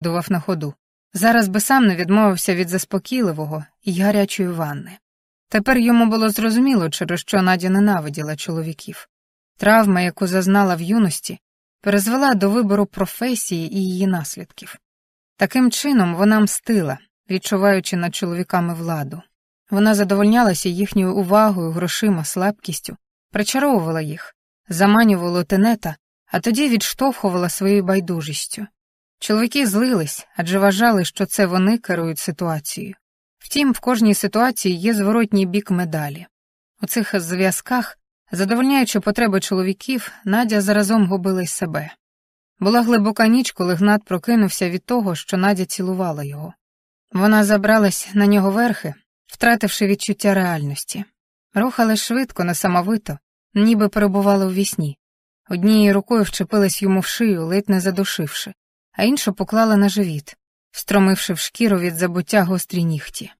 дував на ходу. Зараз би сам не відмовився від заспокійливого і гарячої ванни. Тепер йому було зрозуміло, через що Надя ненавиділа чоловіків. Травма, яку зазнала в юності, призвела до вибору професії і її наслідків. Таким чином вона мстила, відчуваючи над чоловіками владу. Вона задовольнялася їхньою увагою, грошима, слабкістю, причаровувала їх, заманювала тенета, а тоді відштовхувала своєю байдужістю. Чоловіки злились, адже вважали, що це вони керують ситуацією. Втім, в кожній ситуації є зворотній бік медалі. У цих зв'язках, задовольняючи потреби чоловіків, Надя заразом губила й себе. Була глибока ніч, коли Гнат прокинувся від того, що Надя цілувала його. Вона забралась на нього верхи, втративши відчуття реальності. Рухалась швидко, несамовито, ніби перебувала у вісні. Однією рукою вчепилась йому в шию, ледь не задушивши, а іншу поклала на живіт, встромивши в шкіру від забуття гострі нігті.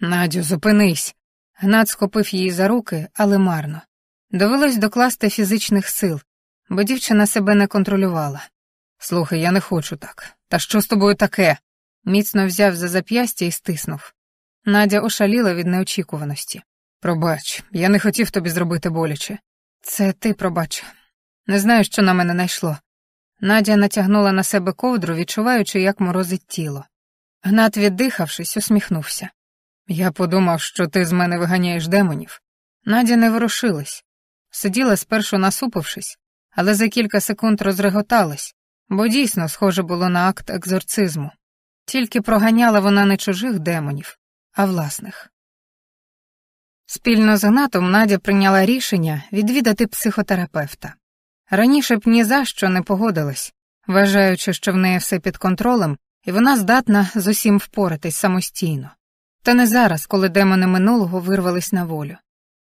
Надю, зупинись. Гнат схопив її за руки, але марно. Довелось докласти фізичних сил, бо дівчина себе не контролювала. Слухай, я не хочу так. Та що з тобою таке? Міцно взяв за зап'ястя і стиснув. Надя ошаліла від неочікуваності. Пробач, я не хотів тобі зробити боляче. Це ти пробач. Не знаю, що на мене найшло. Надя натягнула на себе ковдру, відчуваючи, як морозить тіло. Гнат, віддихавшись, усміхнувся. Я подумав, що ти з мене виганяєш демонів. Надя не ворушилась. Сиділа спершу насупившись, але за кілька секунд розреготалась, бо дійсно схоже було на акт екзорцизму. Тільки проганяла вона не чужих демонів, а власних. Спільно з Гнатом Надя прийняла рішення відвідати психотерапевта. Раніше б ні за що не погодилась, вважаючи, що в неї все під контролем, і вона здатна з усім впоратись самостійно. Та не зараз, коли демони минулого вирвались на волю.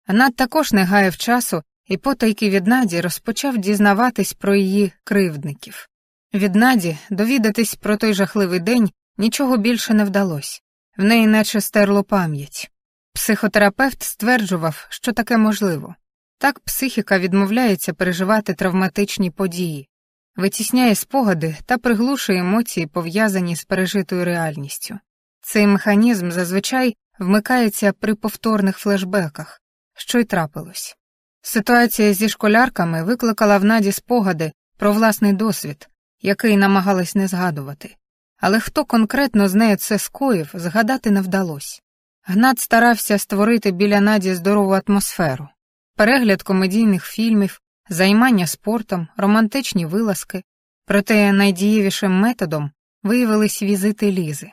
Над також не гаяв часу і потайки від Наді розпочав дізнаватись про її кривдників. Від Наді довідатись про той жахливий день нічого більше не вдалося, в неї наче стерло пам'ять. Психотерапевт стверджував, що таке можливо. Так психіка відмовляється переживати травматичні події, витісняє спогади та приглушує емоції, пов'язані з пережитою реальністю. Цей механізм зазвичай вмикається при повторних флешбеках, що й трапилось. Ситуація зі школярками викликала в наді спогади про власний досвід, який намагалась не згадувати. Але хто конкретно з нею це скоїв, згадати не вдалося. Гнат старався створити біля наді здорову атмосферу, перегляд комедійних фільмів, займання спортом, романтичні вилазки, проте найдієвішим методом виявились візити лізи.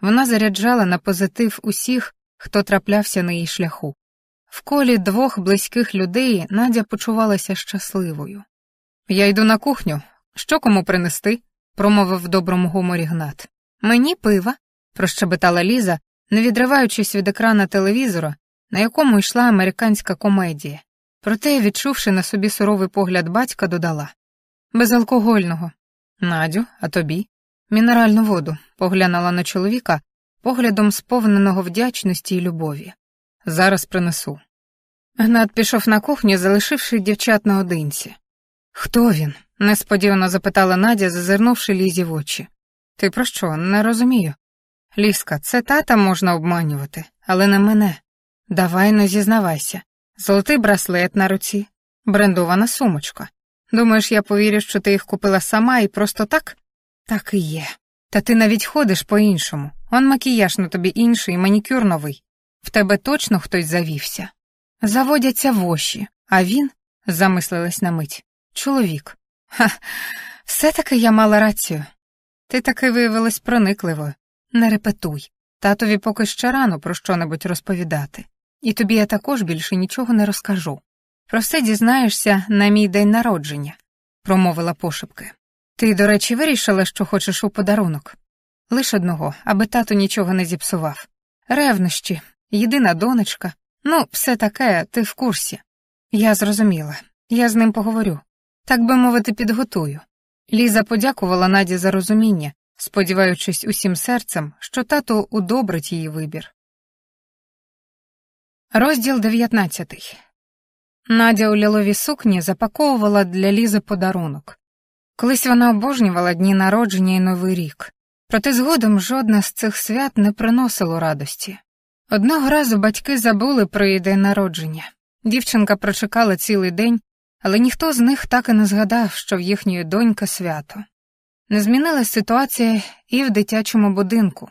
Вона заряджала на позитив усіх, хто траплявся на її шляху. В колі двох близьких людей Надя почувалася щасливою. Я йду на кухню. Що кому принести? промовив в доброму гуморі Гнат. Мені пива, прощебетала Ліза, не відриваючись від екрана телевізора, на якому йшла американська комедія. Проте, відчувши на собі суровий погляд батька, додала безалкогольного. Надю, а тобі? Мінеральну воду, поглянула на чоловіка, поглядом сповненого вдячності й любові. Зараз принесу. Гнат пішов на кухню, залишивши дівчат наодинці. Хто він? несподівано запитала Надя, зазирнувши Лізі в очі. Ти про що? Не розумію. Ліска, це тата можна обманювати, але не мене. Давай не зізнавайся. Золотий браслет на руці, брендована сумочка. Думаєш, я повірю, що ти їх купила сама і просто так? Так і є. Та ти навіть ходиш по-іншому. Он макіяж на тобі інший, манікюр новий. В тебе точно хтось завівся. Заводяться воші, а він, замислилась на мить, чоловік. Ха, все-таки я мала рацію. Ти таки виявилась проникливою. Не репетуй. Татові поки ще рано про що небудь розповідати. І тобі я також більше нічого не розкажу. Про все дізнаєшся на мій день народження, промовила пошепки. Ти, до речі, вирішила, що хочеш у подарунок. Лиш одного, аби тато нічого не зіпсував. Ревнощі, єдина донечка. Ну, все таке, ти в курсі. Я зрозуміла, я з ним поговорю. Так би мовити, підготую. Ліза подякувала Наді за розуміння, сподіваючись усім серцем, що тато удобрить її вибір. Розділ 19 Надя у ліловій сукні запаковувала для Лізи подарунок. Колись вона обожнювала дні народження і Новий рік. Проте згодом жодне з цих свят не приносило радості. Одного разу батьки забули про її день народження. Дівчинка прочекала цілий день, але ніхто з них так і не згадав, що в їхньої донька свято. Не змінилась ситуація і в дитячому будинку.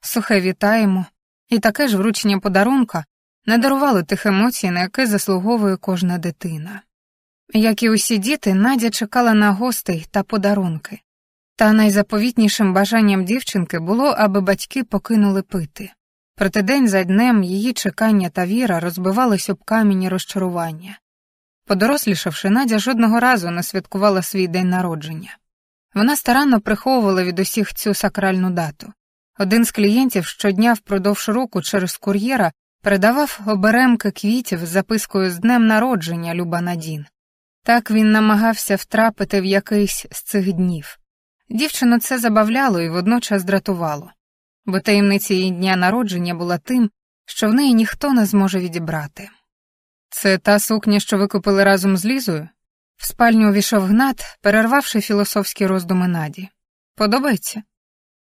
Сухе вітаємо, і таке ж вручення подарунка не дарувало тих емоцій, на які заслуговує кожна дитина. Як і усі діти, Надя чекала на гостей та подарунки. Та найзаповітнішим бажанням дівчинки було, аби батьки покинули пити. Проте день за днем її чекання та віра розбивались об камінь розчарування. Подорослішавши, Надя жодного разу не святкувала свій день народження. Вона старанно приховувала від усіх цю сакральну дату. Один з клієнтів щодня впродовж року через кур'єра передавав оберемки квітів з запискою з днем народження Люба Надін. Так він намагався втрапити в якийсь з цих днів. Дівчину це забавляло і водночас дратувало, бо таємниця її дня народження була тим, що в неї ніхто не зможе відібрати. Це та сукня, що ви купили разом з Лізою? В спальню увійшов Гнат, перервавши філософські роздуми Наді. Подобається?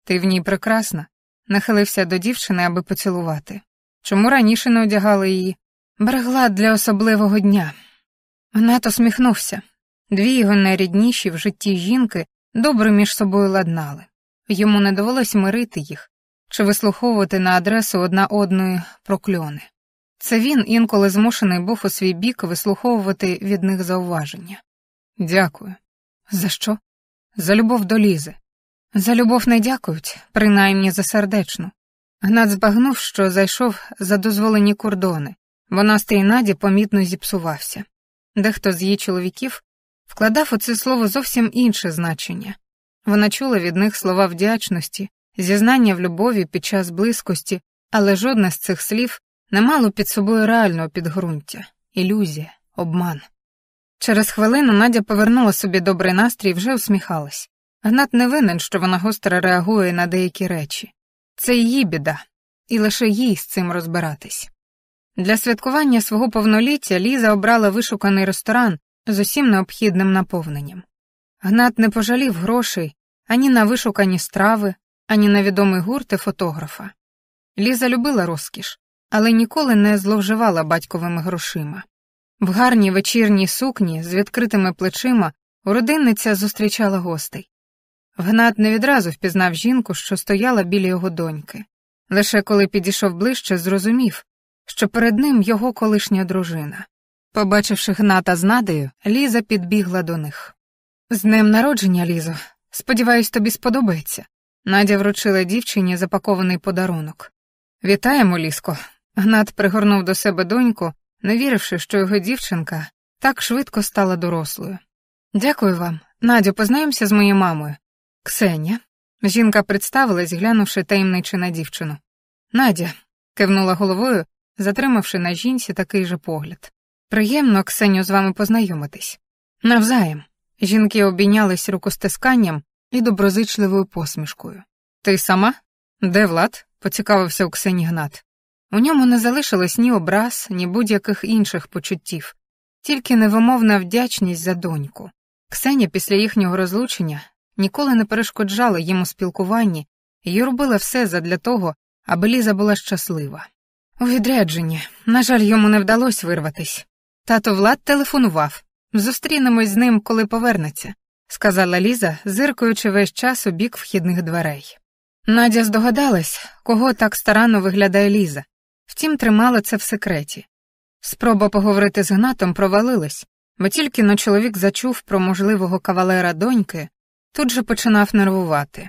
Ти в ній прекрасна, нахилився до дівчини, аби поцілувати. Чому раніше не одягали її? Берегла для особливого дня. Гнат усміхнувся. Дві його найрідніші в житті жінки добре між собою ладнали. Йому не довелось мирити їх чи вислуховувати на адресу одна одної прокльони. Це він інколи змушений був у свій бік вислуховувати від них зауваження. Дякую. За що? За любов до Лізи. За любов не дякують, принаймні за сердечну. Гнат збагнув, що зайшов за дозволені кордони, бо настрій наді помітно зіпсувався. Дехто з її чоловіків вкладав у це слово зовсім інше значення. Вона чула від них слова вдячності, зізнання в любові під час близькості, але жодне з цих слів не мало під собою реального підґрунтя, ілюзія, обман. Через хвилину Надя повернула собі добрий настрій і вже усміхалась. Гнат не винен, що вона гостро реагує на деякі речі. Це її біда, і лише їй з цим розбиратись. Для святкування свого повноліття Ліза обрала вишуканий ресторан з усім необхідним наповненням. Гнат не пожалів грошей ані на вишукані страви, ані на відомий гурт і фотографа. Ліза любила розкіш, але ніколи не зловживала батьковими грошима. В гарній вечірній сукні з відкритими плечима родинниця зустрічала гостей. Гнат не відразу впізнав жінку, що стояла біля його доньки. Лише коли підійшов ближче, зрозумів, що перед ним його колишня дружина. Побачивши гната з надею, Ліза підбігла до них. З днем народження, Лізо, сподіваюсь, тобі сподобається. Надя вручила дівчині запакований подарунок. Вітаємо, Ліско. Гнат пригорнув до себе доньку, не віривши, що його дівчинка так швидко стала дорослою. Дякую вам. Надю, познайомся з моєю мамою. Ксеня. Жінка представилась, глянувши таємниче на дівчину. Надя, кивнула головою, затримавши на жінці такий же погляд. Приємно, Ксеню, з вами познайомитись. Навзаєм. Жінки обійнялись рукостисканням і доброзичливою посмішкою. Ти сама? Де Влад? поцікавився у Ксені Гнат. У ньому не залишилось ні образ, ні будь-яких інших почуттів, тільки невимовна вдячність за доньку. Ксеня після їхнього розлучення ніколи не перешкоджала їм у спілкуванні і робила все задля того, аби Ліза була щаслива. У відрядженні, на жаль, йому не вдалося вирватись. Тато Влад телефонував. Зустрінемось з ним, коли повернеться, сказала Ліза, зиркаючи весь час у бік вхідних дверей. Надя здогадалась, кого так старанно виглядає Ліза, втім тримала це в секреті. Спроба поговорити з Гнатом провалилась, бо тільки но чоловік зачув про можливого кавалера доньки, тут же починав нервувати.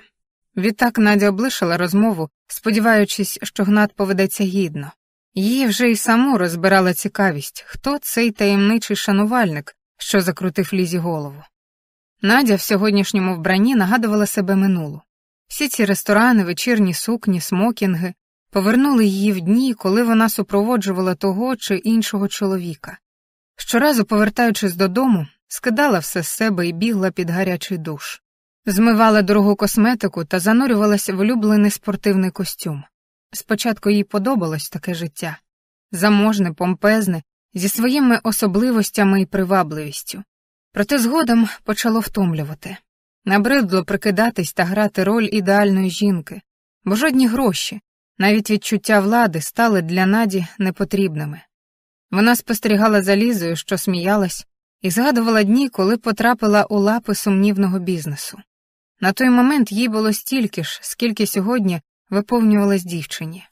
Відтак Надя облишила розмову, сподіваючись, що Гнат поведеться гідно. Її вже й саму розбирала цікавість, хто цей таємничий шанувальник, що закрутив лізі голову. Надя в сьогоднішньому вбранні нагадувала себе минулу. Всі ці ресторани, вечірні сукні, смокінги повернули її в дні, коли вона супроводжувала того чи іншого чоловіка. Щоразу, повертаючись додому, скидала все з себе і бігла під гарячий душ, змивала дорогу косметику та занурювалася в улюблений спортивний костюм. Спочатку їй подобалось таке життя заможне, помпезне, зі своїми особливостями і привабливістю. Проте згодом почало втомлювати. Набридло прикидатись та грати роль ідеальної жінки, бо жодні гроші, навіть відчуття влади стали для Наді непотрібними. Вона спостерігала за Лізою, що сміялась, і згадувала дні, коли потрапила у лапи сумнівного бізнесу. На той момент їй було стільки ж, скільки сьогодні виповнювалась дівчині.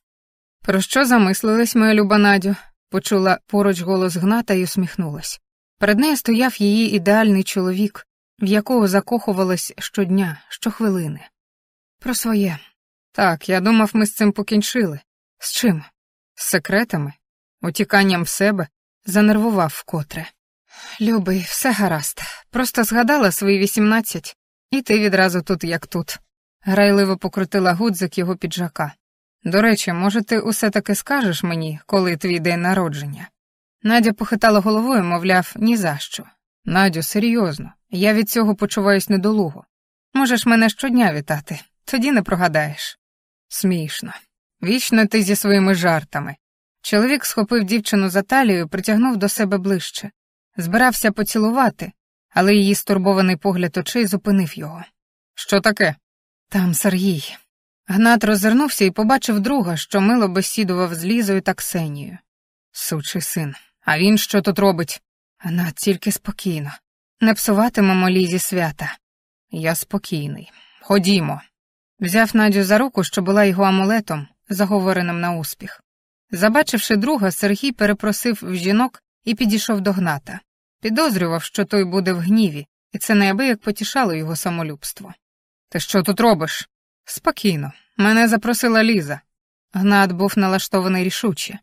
Про що замислилась моя люба Надю? почула поруч голос Гната і усміхнулась. Перед нею стояв її ідеальний чоловік, в якого закохувалась щодня, щохвилини. Про своє. Так, я думав, ми з цим покінчили. З чим? З секретами, утіканням в себе, занервував вкотре. Любий, все гаразд. Просто згадала свої вісімнадцять, і ти відразу тут, як тут. Грайливо покрутила гудзик його піджака. До речі, може, ти усе таки скажеш мені, коли твій день народження? Надя похитала головою, мовляв, ні за що. Надю, серйозно, я від цього почуваюсь недолуго. Можеш мене щодня вітати, тоді не прогадаєш. Смішно. Вічно ти зі своїми жартами. Чоловік схопив дівчину за талію, притягнув до себе ближче, збирався поцілувати, але її стурбований погляд очей зупинив його. Що таке? Там Сергій. Гнат розвернувся і побачив друга, що мило бесідував з Лізою та Ксенією. Сучий син. А він що тут робить? Гнат тільки спокійно. Не псуватимемо Лізі свята. Я спокійний. Ходімо. Взяв Надю за руку, що була його амулетом, заговореним на успіх. Забачивши друга, Сергій перепросив в жінок і підійшов до гната. Підозрював, що той буде в гніві, і це неабияк потішало його самолюбство. Ти що тут робиш? Спокійно, мене запросила Ліза. Гнат був налаштований рішуче.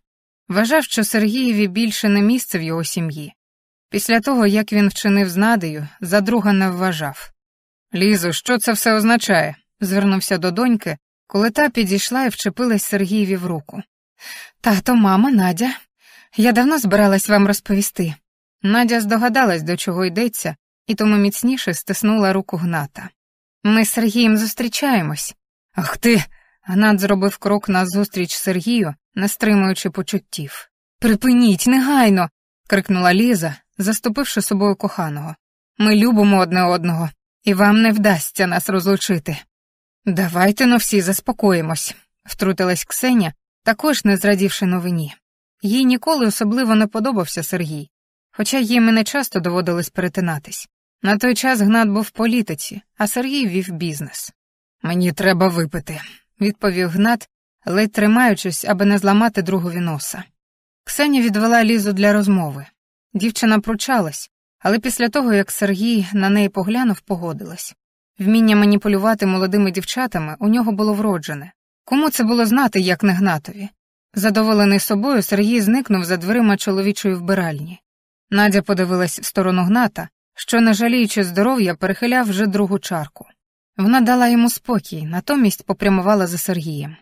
Вважав, що Сергієві більше не місце в його сім'ї. Після того, як він вчинив з Надею, за друга не вважав. Лізо, що це все означає? звернувся до доньки, коли та підійшла і вчепилась Сергієві в руку. Тато, мама, Надя, я давно збиралась вам розповісти. Надя здогадалась, до чого йдеться, і тому міцніше стиснула руку Гната. Ми з Сергієм зустрічаємось. Ах ти. Гнат зробив крок назустріч Сергію, не стримуючи почуттів. Припиніть, негайно. крикнула Ліза, заступивши собою коханого. Ми любимо одне одного, і вам не вдасться нас розлучити. Давайте но всі заспокоїмось, втрутилась Ксеня, також не зрадівши новині. Їй ніколи особливо не подобався Сергій, хоча їм і не часто доводилось перетинатись. На той час Гнат був в політиці, а Сергій вів бізнес. Мені треба випити, відповів Гнат, ледь тримаючись, аби не зламати другові носа. Ксеня відвела лізу для розмови. Дівчина пручалась, але після того, як Сергій на неї поглянув, погодилась. Вміння маніпулювати молодими дівчатами у нього було вроджене. Кому це було знати, як не Гнатові? Задоволений собою, Сергій зникнув за дверима чоловічої вбиральні. Надя подивилась в сторону Гната, що, не жаліючи здоров'я, перехиляв вже другу чарку. Вона дала йому спокій, натомість попрямувала за Сергієм.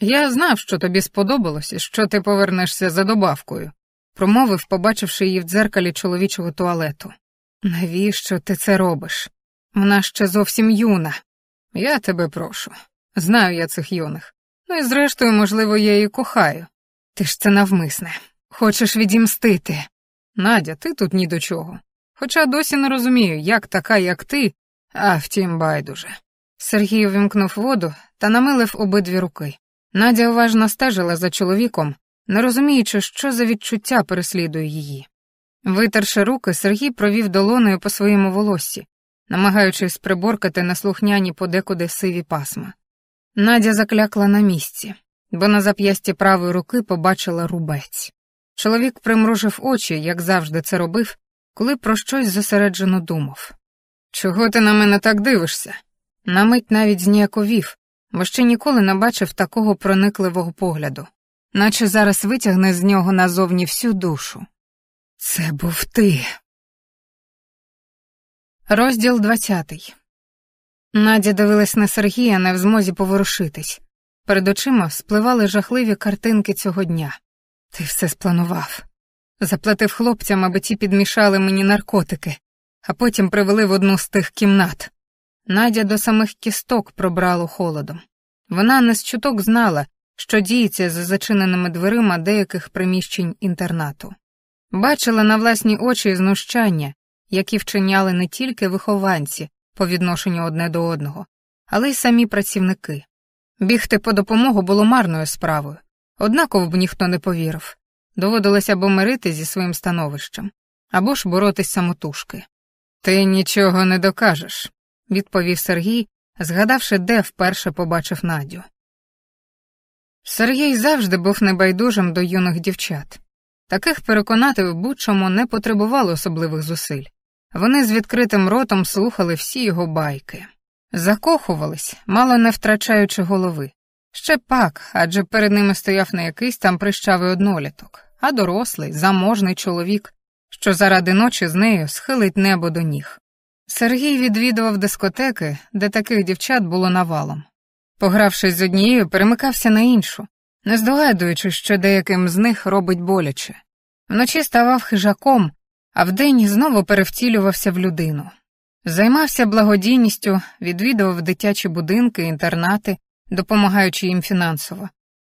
Я знав, що тобі сподобалось і що ти повернешся за добавкою, промовив, побачивши її в дзеркалі чоловічого туалету. Навіщо ти це робиш? Вона ще зовсім юна. Я тебе прошу. Знаю я цих юних. Ну і зрештою, можливо, я її кохаю. Ти ж це навмисне. Хочеш відімстити. Надя, ти тут ні до чого. Хоча досі не розумію, як така, як ти, а втім, байдуже. Сергій увімкнув воду та намилив обидві руки. Надя уважно стежила за чоловіком, не розуміючи, що за відчуття переслідує її. Витерши руки, Сергій провів долоною по своєму волоссі, намагаючись приборкати на слухняні подекуди сиві пасма. Надя заклякла на місці, бо на зап'ясті правої руки побачила рубець. Чоловік примружив очі, як завжди це робив, коли про щось зосереджено думав. Чого ти на мене так дивишся? На мить навіть зніяковів, бо ще ніколи не бачив такого проникливого погляду, наче зараз витягне з нього назовні всю душу. Це був ти. Розділ двадцятий. Надя дивилась на Сергія не в змозі поворушитись. Перед очима спливали жахливі картинки цього дня. Ти все спланував. Заплатив хлопцям, аби ті підмішали мені наркотики, а потім привели в одну з тих кімнат. Надя до самих кісток пробрало холодом. Вона не з чуток знала, що діється за зачиненими дверима деяких приміщень інтернату. Бачила на власні очі знущання, які вчиняли не тільки вихованці, по відношенню одне до одного, але й самі працівники. Бігти по допомогу було марною справою, однаково б ніхто не повірив. Доводилося або мирити зі своїм становищем, або ж боротись самотужки. Ти нічого не докажеш, відповів Сергій, згадавши, де вперше побачив Надю. Сергій завжди був небайдужим до юних дівчат. Таких переконати в будь-чому не потребувало особливих зусиль. Вони з відкритим ротом слухали всі його байки, закохувались, мало не втрачаючи голови. Ще пак, адже перед ними стояв не якийсь там прищавий одноліток, а дорослий, заможний чоловік, що заради ночі з нею схилить небо до ніг. Сергій відвідував дискотеки, де таких дівчат було навалом. Погравшись з однією, перемикався на іншу, не здогадуючи, що деяким з них робить боляче. Вночі ставав хижаком, а вдень знову перевтілювався в людину. Займався благодійністю, відвідував дитячі будинки, інтернати, допомагаючи їм фінансово.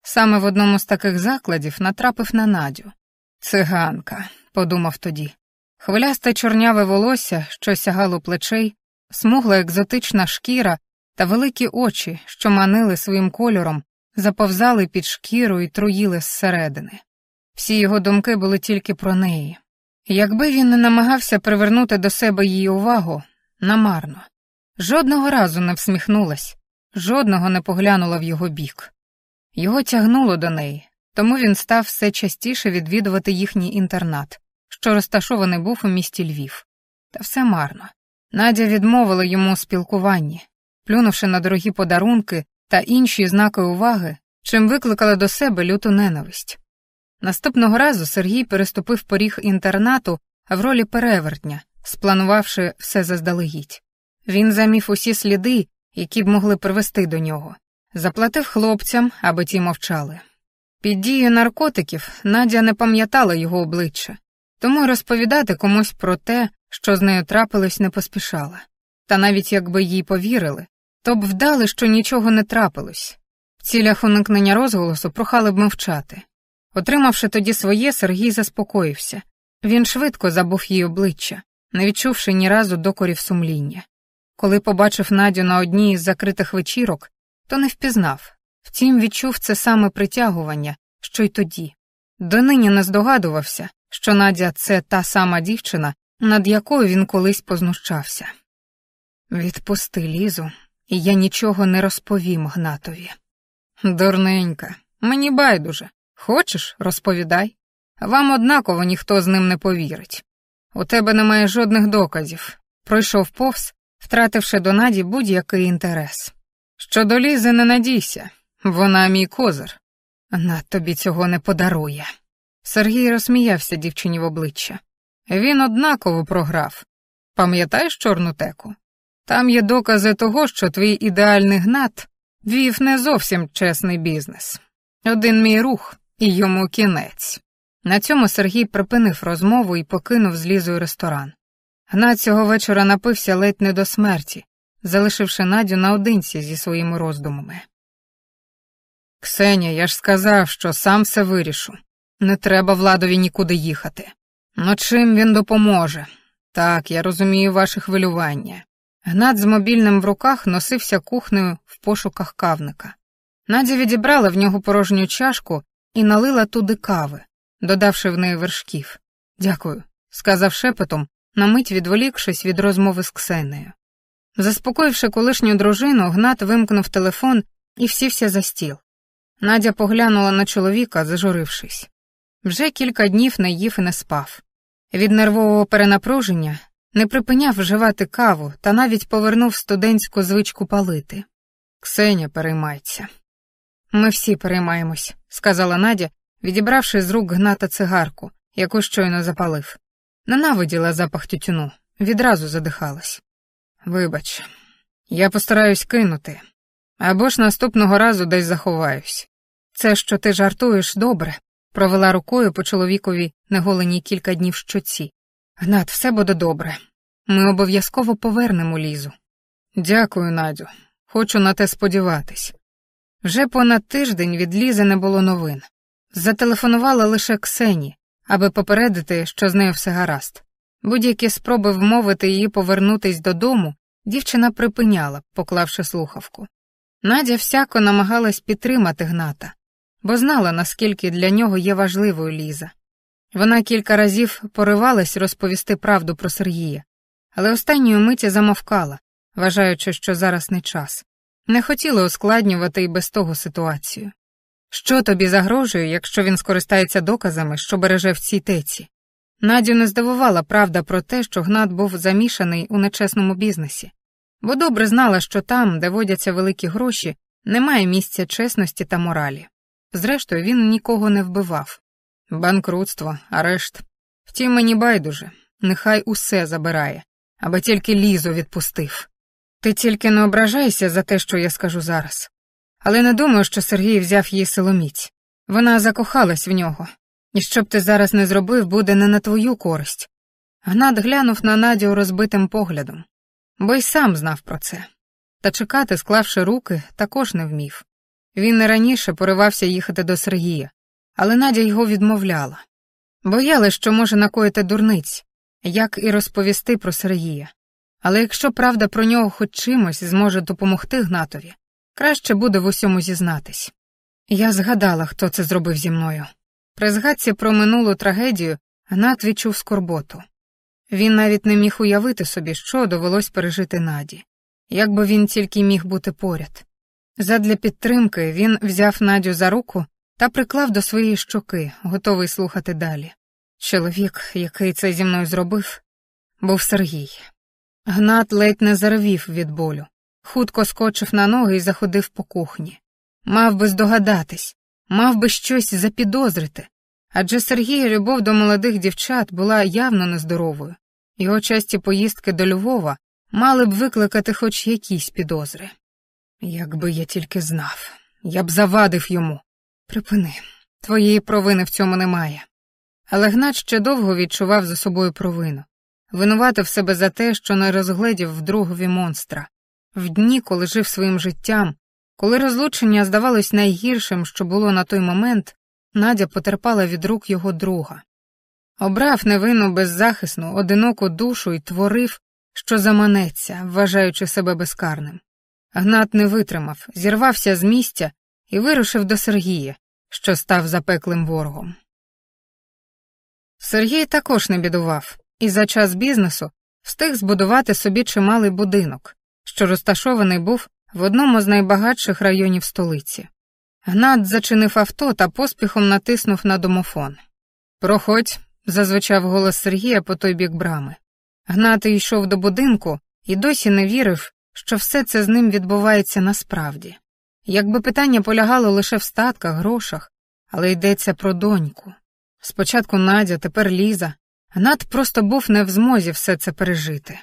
Саме в одному з таких закладів натрапив на Надю. Циганка, подумав тоді. Хвилясте чорняве волосся, що сягало плечей, смугла екзотична шкіра та великі очі, що манили своїм кольором, заповзали під шкіру і труїли зсередини. Всі його думки були тільки про неї. Якби він не намагався привернути до себе її увагу, намарно. Жодного разу не всміхнулась, жодного не поглянула в його бік. Його тягнуло до неї, тому він став все частіше відвідувати їхній інтернат, що розташований був у місті Львів. Та все марно. Надя відмовила йому у спілкуванні, плюнувши на дорогі подарунки та інші знаки уваги, чим викликала до себе люту ненависть. Наступного разу Сергій переступив поріг інтернату в ролі перевертня, спланувавши все заздалегідь. Він замів усі сліди, які б могли привести до нього, заплатив хлопцям, аби ті мовчали. Під дією наркотиків Надя не пам'ятала його обличчя, тому розповідати комусь про те, що з нею трапилось, не поспішала. Та навіть якби їй повірили, то б вдали, що нічого не трапилось. В цілях уникнення розголосу прохали б мовчати. Отримавши тоді своє, Сергій заспокоївся. Він швидко забув її обличчя, не відчувши ні разу докорів сумління. Коли побачив Надю на одній із закритих вечірок, то не впізнав. Втім, відчув це саме притягування, що й тоді. Донині не здогадувався, що Надя це та сама дівчина, над якою він колись познущався. Відпусти лізу, і я нічого не розповім Гнатові. Дурненька, мені байдуже. Хочеш, розповідай. Вам однаково ніхто з ним не повірить. У тебе немає жодних доказів. Пройшов повз, втративши до Наді будь-який інтерес. Щодо Лізи не надійся, вона мій козир. Над тобі цього не подарує. Сергій розсміявся дівчині в обличчя. Він однаково програв. Пам'ятаєш чорну теку? Там є докази того, що твій ідеальний гнат вів не зовсім чесний бізнес. Один мій рух і йому кінець. На цьому Сергій припинив розмову і покинув з Лізою ресторан. Гнат цього вечора напився ледь не до смерті, залишивши Надю наодинці зі своїми роздумами. Ксенія, я ж сказав, що сам все вирішу. Не треба владові нікуди їхати. Ну чим він допоможе? Так, я розумію ваше хвилювання. Гнат з мобільним в руках носився кухнею в пошуках кавника. Надя відібрала в нього порожню чашку і налила туди кави, додавши в неї вершків. Дякую, сказав шепотом, на мить відволікшись від розмови з Ксенею. Заспокоївши колишню дружину, Гнат вимкнув телефон і всівся за стіл. Надя поглянула на чоловіка, зажурившись. Вже кілька днів не їв і не спав. Від нервового перенапруження не припиняв вживати каву та навіть повернув студентську звичку палити. Ксеня переймається. Ми всі переймаємось, сказала Надя, відібравши з рук гната цигарку, яку щойно запалив. Ненавиділа запах тютюну, відразу задихалась. Вибач, я постараюсь кинути, або ж наступного разу десь заховаюсь. Це, що ти жартуєш, добре, провела рукою по чоловікові неголеній кілька днів щоці. Гнат, все буде добре. Ми обов'язково повернемо лізу. Дякую, Надю. Хочу на те сподіватись. Вже понад тиждень від Лізи не було новин. Зателефонувала лише Ксені, аби попередити, що з нею все гаразд. Будь-які спроби вмовити її повернутись додому Дівчина припиняла, поклавши слухавку. Надя всяко намагалась підтримати гната, бо знала, наскільки для нього є важливою Ліза. Вона кілька разів поривалась розповісти правду про Сергія, але останньої миті замовкала, вважаючи, що зараз не час. Не хотіла ускладнювати і без того ситуацію. Що тобі загрожує, якщо він скористається доказами, що береже в цій теці? Надю не здивувала правда про те, що Гнат був замішаний у нечесному бізнесі, бо добре знала, що там, де водяться великі гроші, немає місця чесності та моралі. Зрештою, він нікого не вбивав. Банкрутство, арешт. Втім, мені байдуже, нехай усе забирає, аби тільки лізу відпустив. Ти тільки не ображайся за те, що я скажу зараз. Але не думаю, що Сергій взяв її силоміць. Вона закохалась в нього, і що б ти зараз не зробив, буде не на твою користь. Гнат глянув на Надю розбитим поглядом, бо й сам знав про це. Та чекати, склавши руки, також не вмів. Він не раніше поривався їхати до Сергія, але Надя його відмовляла. Боялась, що може накоїти дурниць, як і розповісти про Сергія. Але якщо правда про нього хоч чимось зможе допомогти Гнатові, краще буде в усьому зізнатись. Я згадала, хто це зробив зі мною. При згадці про минулу трагедію Гнат відчув скорботу. Він навіть не міг уявити собі, що довелось пережити Наді, якби він тільки міг бути поряд. Задля підтримки він взяв Надю за руку та приклав до своєї щоки, готовий слухати далі. Чоловік, який це зі мною зробив, був Сергій. Гнат ледь не заревів від болю, хутко скочив на ноги і заходив по кухні. Мав би здогадатись, мав би щось запідозрити, адже Сергія любов до молодих дівчат була явно нездоровою, його часті поїздки до Львова мали б викликати хоч якісь підозри. Якби я тільки знав, я б завадив йому. Припини, твоєї провини в цьому немає. Але Гнат ще довго відчував за собою провину, винуватив себе за те, що не розгледів в другові монстра, в дні, коли жив своїм життям, коли розлучення здавалось найгіршим, що було на той момент, Надя потерпала від рук його друга. Обрав невинну беззахисну, одиноку душу і творив, що заманеться, вважаючи себе безкарним. Гнат не витримав, зірвався з місця і вирушив до Сергія, що став запеклим ворогом. Сергій також не бідував і за час бізнесу встиг збудувати собі чималий будинок, що розташований був в одному з найбагатших районів столиці. Гнат зачинив авто та поспіхом натиснув на домофон. Проходь, зазвичав голос Сергія по той бік брами. Гнат йшов до будинку і досі не вірив, що все це з ним відбувається насправді. Якби питання полягало лише в статках, грошах, але йдеться про доньку. Спочатку Надя, тепер Ліза. Гнат просто був не в змозі все це пережити.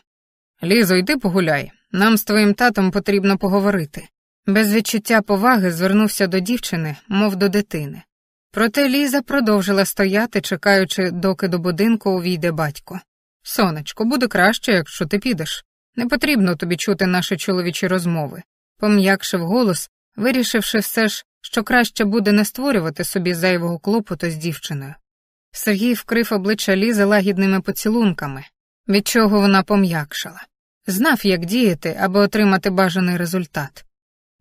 Лізо, йди погуляй, нам з твоїм татом потрібно поговорити. Без відчуття поваги звернувся до дівчини, мов до дитини. Проте Ліза продовжила стояти, чекаючи, доки до будинку увійде батько. Сонечко, буде краще, якщо ти підеш. Не потрібно тобі чути наші чоловічі розмови, пом'якшив голос, вирішивши все ж, що краще буде не створювати собі зайвого клопоту з дівчиною. Сергій вкрив обличчя Лізи лагідними поцілунками, від чого вона пом'якшала. Знав, як діяти, аби отримати бажаний результат.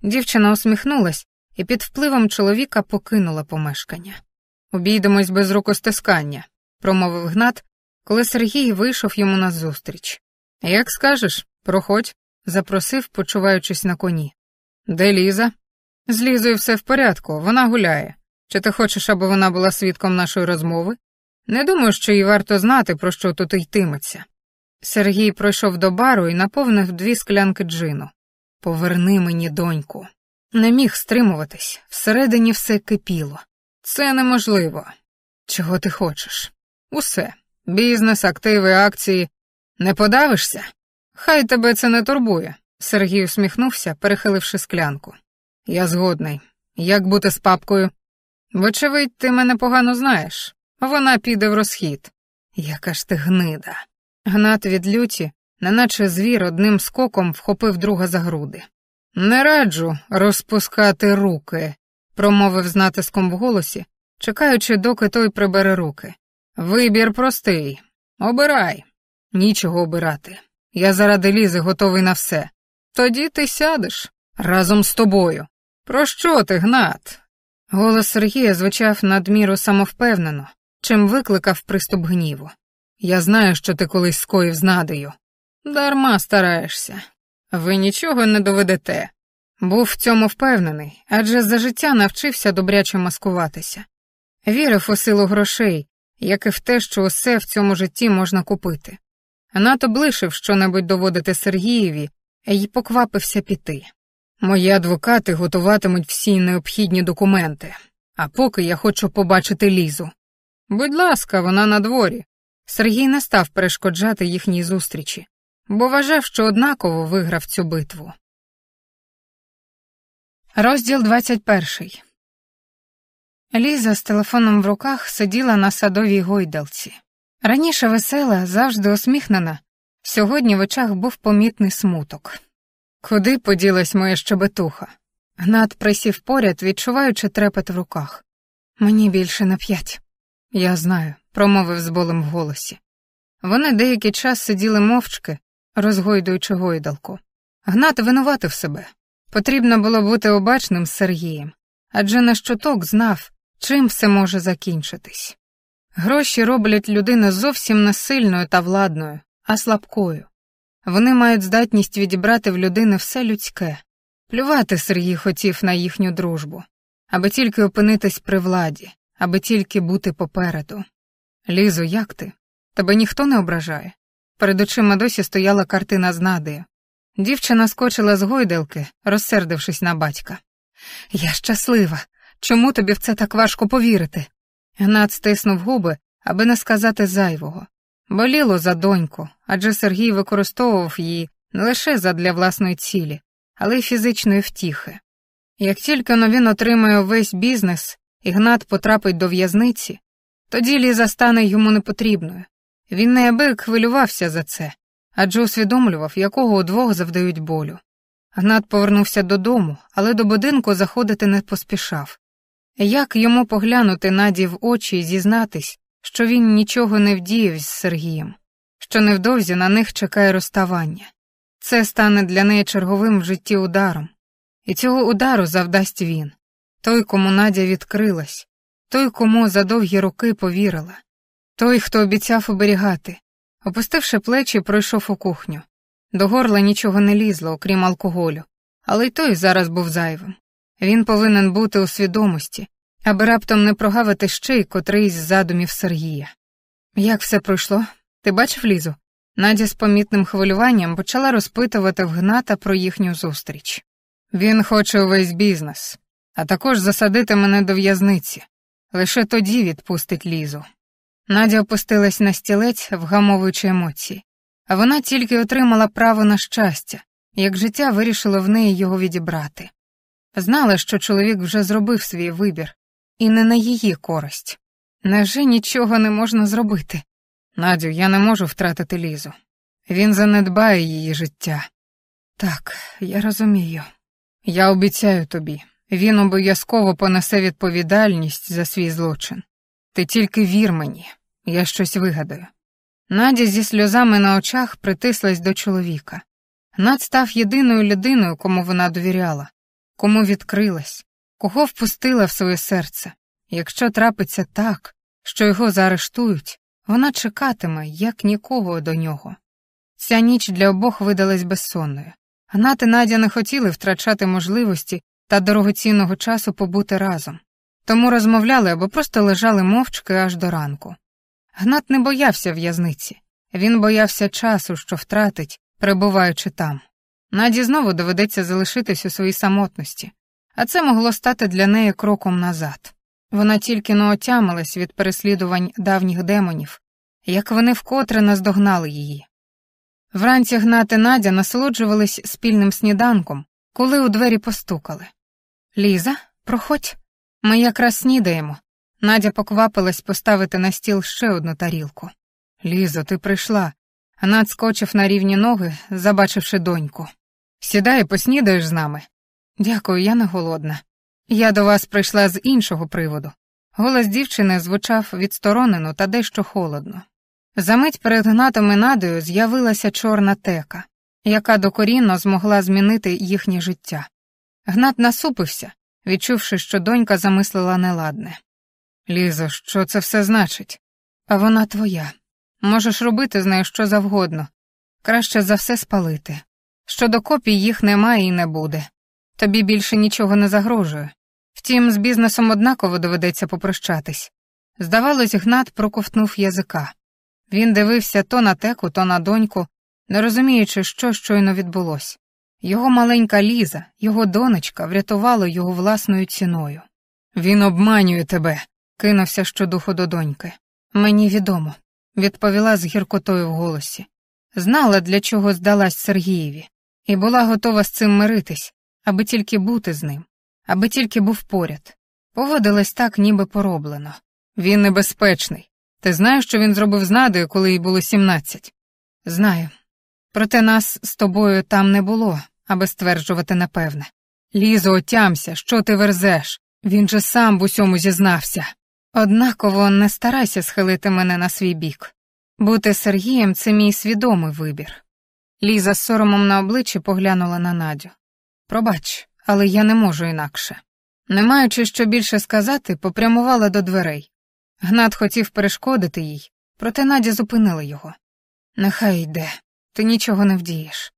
Дівчина усміхнулась і під впливом чоловіка покинула помешкання. Обійдемось без рукостискання, промовив Гнат, коли Сергій вийшов йому назустріч. Як скажеш, проходь, запросив, почуваючись на коні. Де Ліза? З Лізою все в порядку, вона гуляє. Чи ти хочеш, аби вона була свідком нашої розмови? Не думаю, що їй варто знати, про що тут йтиметься. Сергій пройшов до бару і наповнив дві склянки джину. Поверни мені, доньку. Не міг стримуватись, всередині все кипіло. Це неможливо. Чого ти хочеш? Усе. Бізнес, активи, акції. Не подавишся? Хай тебе це не турбує. Сергій усміхнувся, перехиливши склянку. Я згодний. Як бути з папкою? Вочевидь, ти мене погано знаєш. Вона піде в розхід. Яка ж ти гнида. Гнат від люті, неначе звір одним скоком вхопив друга за груди. Не раджу розпускати руки, промовив з натиском в голосі, чекаючи, доки той прибере руки. Вибір простий. Обирай. Нічого обирати. Я заради лізи готовий на все. Тоді ти сядеш разом з тобою. Про що ти, Гнат? Голос Сергія звучав надміру самовпевнено, чим викликав приступ гніву. Я знаю, що ти колись скоїв з надею. Дарма стараєшся. Ви нічого не доведете. Був в цьому впевнений, адже за життя навчився добряче маскуватися. Вірив у силу грошей, як і в те, що усе в цьому житті можна купити. Нато блишив щонебудь доводити Сергієві і поквапився піти. Мої адвокати готуватимуть всі необхідні документи, а поки я хочу побачити Лізу. Будь ласка, вона на дворі. Сергій не став перешкоджати їхній зустрічі, бо вважав, що однаково виграв цю битву. Розділ 21 Ліза з телефоном в руках сиділа на садовій гойдалці. Раніше весела, завжди усміхнена, сьогодні в очах був помітний смуток. Куди поділась моя щебетуха? Гнат присів поряд, відчуваючи трепет в руках. Мені більше на п'ять. Я знаю, промовив з болем в голосі. Вони деякий час сиділи мовчки, розгойдуючи гойдалку. Гнат винуватив себе. Потрібно було бути обачним з Сергієм, адже на щоток знав, чим все може закінчитись. Гроші роблять людину зовсім не сильною та владною, а слабкою. Вони мають здатність відібрати в людини все людське. Плювати Сергій хотів на їхню дружбу, аби тільки опинитись при владі, аби тільки бути попереду. Лізо, як ти? Тебе ніхто не ображає? Перед очима досі стояла картина з Надею. Дівчина скочила з гойдалки, розсердившись на батька. Я щаслива. Чому тобі в це так важко повірити? Гнат стиснув губи, аби не сказати зайвого. Боліло за доньку, адже Сергій використовував її не лише задля власної цілі, але й фізичної втіхи. Як тільки він отримає весь бізнес, і Гнат потрапить до в'язниці, тоді Ліза стане йому непотрібною. Він неабияк хвилювався за це, адже усвідомлював, якого удвох завдають болю. Гнат повернувся додому, але до будинку заходити не поспішав. Як йому поглянути Наді в очі і зізнатись, що він нічого не вдіяв з Сергієм, що невдовзі на них чекає розставання. Це стане для неї черговим в житті ударом, і цього удару завдасть він, той, кому Надя відкрилась, той, кому за довгі роки повірила, той, хто обіцяв оберігати. Опустивши плечі, пройшов у кухню. До горла нічого не лізло, окрім алкоголю, але й той зараз був зайвим. Він повинен бути у свідомості, аби раптом не прогавити ще й котрийсь з задумів Сергія. Як все пройшло? Ти бачив Лізу? Надя з помітним хвилюванням почала розпитувати в Гната про їхню зустріч. Він хоче увесь бізнес, а також засадити мене до в'язниці. Лише тоді відпустить Лізу. Надя опустилась на стілець, вгамовуючи емоції, а вона тільки отримала право на щастя, як життя вирішило в неї його відібрати. Знала, що чоловік вже зробив свій вибір, і не на її користь. Невже нічого не можна зробити? Надю, я не можу втратити лізу. Він занедбає її життя. Так, я розумію. Я обіцяю тобі, він обов'язково понесе відповідальність за свій злочин. Ти тільки вір мені, я щось вигадаю. Надя зі сльозами на очах притислась до чоловіка. Над став єдиною людиною, кому вона довіряла, кому відкрилась, кого впустила в своє серце. Якщо трапиться так, що його заарештують, вона чекатиме, як нікого до нього. Ця ніч для обох видалась безсонною. Гнат і Надя не хотіли втрачати можливості та дорогоцінного часу побути разом, тому розмовляли або просто лежали мовчки аж до ранку. Гнат не боявся в'язниці, він боявся часу, що втратить, перебуваючи там. Наді знову доведеться залишитись у своїй самотності, а це могло стати для неї кроком назад. Вона тільки но отямилась від переслідувань давніх демонів, як вони вкотре наздогнали її. Вранці Гнат і Надя насолоджувались спільним сніданком, коли у двері постукали. Ліза, проходь, ми якраз снідаємо. Надя поквапилась поставити на стіл ще одну тарілку. Лізо, ти прийшла. Гнат скочив на рівні ноги, забачивши доньку. Сідай, поснідаєш з нами. Дякую, я не голодна. Я до вас прийшла з іншого приводу. Голос дівчини звучав відсторонено та дещо холодно. Замить перед Гнатом і Надою з'явилася чорна тека, яка докорінно змогла змінити їхнє життя. Гнат насупився, відчувши, що донька замислила неладне. Лізо, що це все значить? А вона твоя. Можеш робити з нею що завгодно. Краще за все спалити. Щодо копій їх немає і не буде. Тобі більше нічого не загрожує. Втім, з бізнесом однаково доведеться попрощатись. Здавалось, Гнат проковтнув язика. Він дивився то на теку, то на доньку, не розуміючи, що щойно відбулось. Його маленька Ліза, його донечка врятувала його власною ціною. Він обманює тебе, кинувся щодуху до доньки. Мені відомо, відповіла з гіркотою в голосі. Знала, для чого здалась Сергієві, і була готова з цим миритись, аби тільки бути з ним, аби тільки був поряд. Поводилась так, ніби пороблено. Він небезпечний. Ти знаєш, що він зробив з Надою, коли їй було сімнадцять? Знаю. Проте нас з тобою там не було, аби стверджувати напевне. Лізо, отямся, що ти верзеш? Він же сам в усьому зізнався. Однаково не старайся схилити мене на свій бік. Бути Сергієм це мій свідомий вибір. Ліза з соромом на обличчі поглянула на Надю. Пробач, але я не можу інакше. Не маючи що більше сказати, попрямувала до дверей. Гнат хотів перешкодити їй, проте Надя зупинила його. Нехай йде, ти нічого не вдієш.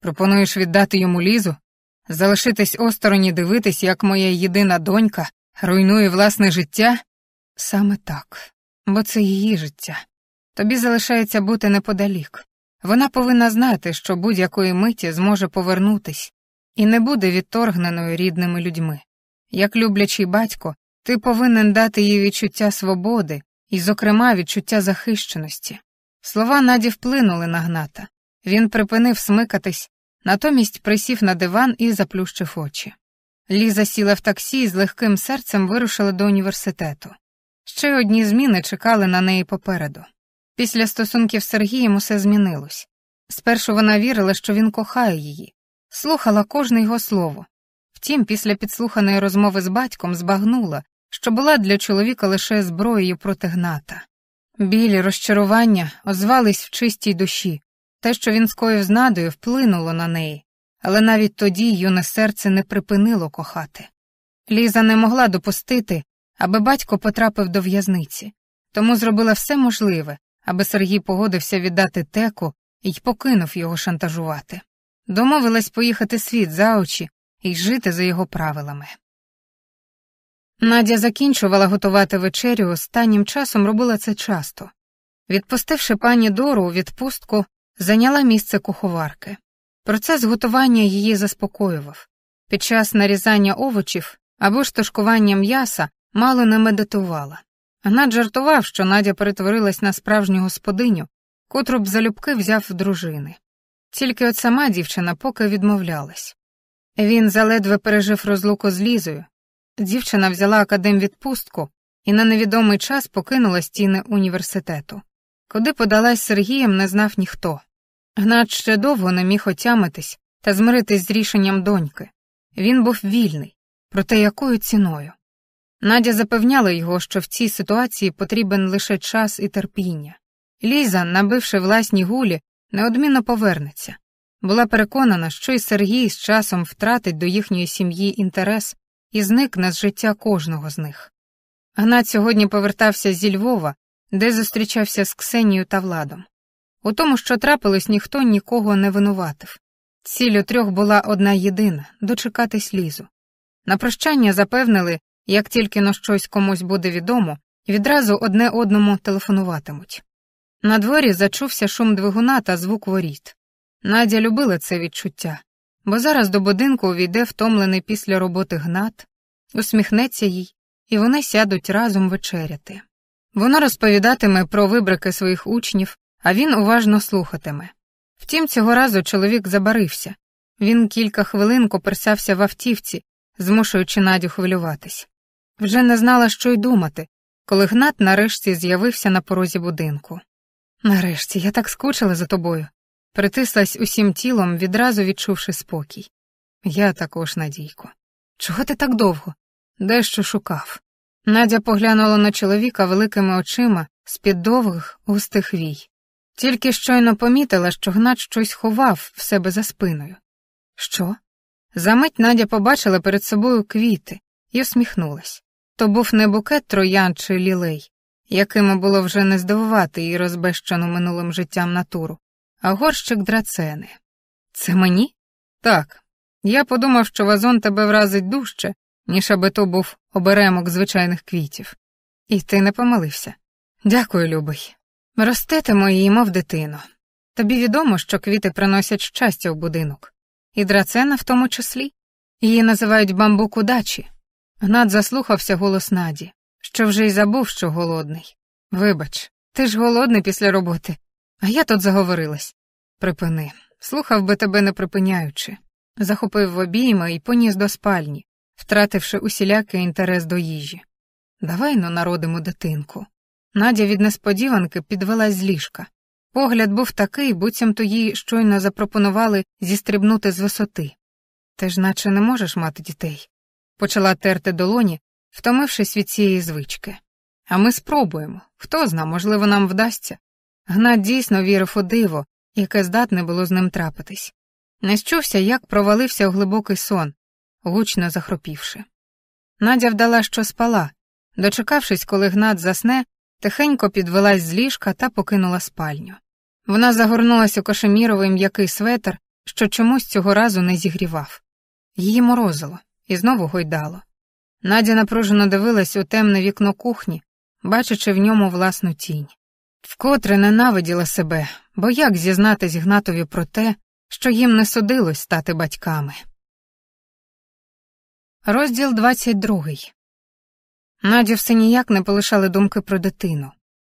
Пропонуєш віддати йому лізу, залишитись осторонь і дивитись, як моя єдина донька руйнує власне життя? Саме так, бо це її життя. Тобі залишається бути неподалік. Вона повинна знати, що будь-якої миті зможе повернутись і не буде відторгненою рідними людьми. Як люблячий батько, ти повинен дати їй відчуття свободи і, зокрема, відчуття захищеності. Слова Наді вплинули на гната. Він припинив смикатись, натомість присів на диван і заплющив очі. Ліза сіла в таксі і з легким серцем вирушила до університету. Ще одні зміни чекали на неї попереду. Після стосунків з Сергієм усе змінилось. Спершу вона вірила, що він кохає її, слухала кожне його слово. Втім, після підслуханої розмови з батьком збагнула, що була для чоловіка лише зброєю проти гната. Білі розчарування озвались в чистій душі, те, що він скоїв з надою, вплинуло на неї, але навіть тоді юне серце не припинило кохати. Ліза не могла допустити, аби батько потрапив до в'язниці, тому зробила все можливе, аби Сергій погодився віддати теку і покинув його шантажувати. Домовилась поїхати світ за очі і жити за його правилами. Надя закінчувала готувати вечерю, останнім часом робила це часто. Відпустивши пані Дору у відпустку, зайняла місце куховарки. Процес готування її заспокоював. Під час нарізання овочів або ж м'яса мало не медитувала. Гнат жартував, що Надя перетворилась на справжню господиню, котру б залюбки взяв в дружини. Тільки от сама дівчина поки відмовлялась. Він заледве пережив розлуку з Лізою. Дівчина взяла академвідпустку і на невідомий час покинула стіни університету. Куди подалась Сергієм, не знав ніхто. Гнат ще довго не міг отямитись та змиритись з рішенням доньки. Він був вільний, проте якою ціною? Надя запевняла його, що в цій ситуації потрібен лише час і терпіння. Ліза, набивши власні гулі, неодмінно повернеться. Була переконана, що і Сергій з часом втратить до їхньої сім'ї інтерес і зникне з життя кожного з них. Гнат сьогодні повертався зі Львова, де зустрічався з Ксенією та Владом. У тому, що трапилось, ніхто нікого не винуватив. Ціль у трьох була одна єдина дочекатись лізу. На прощання запевнили, як тільки на щось комусь буде відомо, відразу одне одному телефонуватимуть. На дворі зачувся шум двигуна та звук воріт. Надя любила це відчуття, бо зараз до будинку увійде втомлений після роботи гнат, усміхнеться їй, і вони сядуть разом вечеряти. Вона розповідатиме про вибрики своїх учнів, а він уважно слухатиме. Втім, цього разу чоловік забарився. Він кілька хвилин коперсався в автівці, змушуючи Надю хвилюватись. Вже не знала, що й думати, коли Гнат нарешті з'явився на порозі будинку. Нарешті, я так скучила за тобою, притислась усім тілом, відразу відчувши спокій. Я також, Надійко. Чого ти так довго? Дещо шукав. Надя поглянула на чоловіка великими очима з-під довгих густих вій. Тільки щойно помітила, що Гнат щось ховав в себе за спиною. Що? Замить Надя побачила перед собою квіти і усміхнулась. То був не букет троян чи лілей, якими було вже не здивувати її розбещену минулим життям натуру, а горщик драцени. Це мені? Так. Я подумав, що вазон тебе вразить дужче, ніж аби то був оберемок звичайних квітів. І ти не помилився. Дякую, любий. Ростетимо її, мов дитину. Тобі відомо, що квіти приносять щастя в будинок, і драцена в тому числі. Її називають бамбук удачі. Гнат заслухався голос Наді, що вже й забув, що голодний. Вибач, ти ж голодний після роботи, а я тут заговорилась. Припини, слухав би тебе не припиняючи, захопив в обійми і поніс до спальні, втративши усілякий інтерес до їжі. Давай ну народимо дитинку. Надя від несподіванки підвелась з ліжка. Погляд був такий, буцімто їй щойно запропонували зістрибнути з висоти. Ти ж наче не можеш мати дітей. Почала терти долоні, втомившись від цієї звички. А ми спробуємо. Хто зна, можливо, нам вдасться. Гнат дійсно вірив у диво, яке здатне було з ним трапитись. Не щувся, як провалився у глибокий сон, гучно захропівши. Надя вдала, що спала, дочекавшись, коли Гнат засне, тихенько підвелась з ліжка та покинула спальню. Вона загорнулась у кошеміровий м'який светр, що чомусь цього разу не зігрівав. Її морозило і знову гойдало. Надя напружено дивилась у темне вікно кухні, бачачи в ньому власну тінь. Вкотре ненавиділа себе, бо як зізнатись Гнатові про те, що їм не судилось стати батьками. Розділ 22 Надю все ніяк не полишали думки про дитину.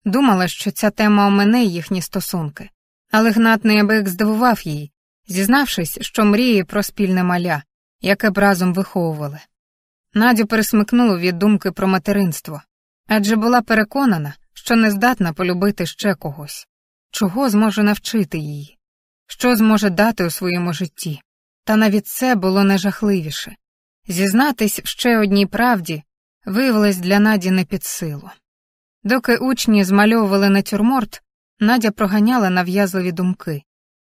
Думала, що ця тема омине їхні стосунки, але Гнат неабияк здивував її, зізнавшись, що мріє про спільне маля, яке б разом виховували. Надю пересмикнуло від думки про материнство, адже була переконана, що не здатна полюбити ще когось, чого зможе навчити її, що зможе дати у своєму житті. Та навіть це було найжахливіше зізнатись ще одній правді виявилось для Наді не під силу. Доки учні змальовували натюрморт, Надя проганяла нав'язливі думки.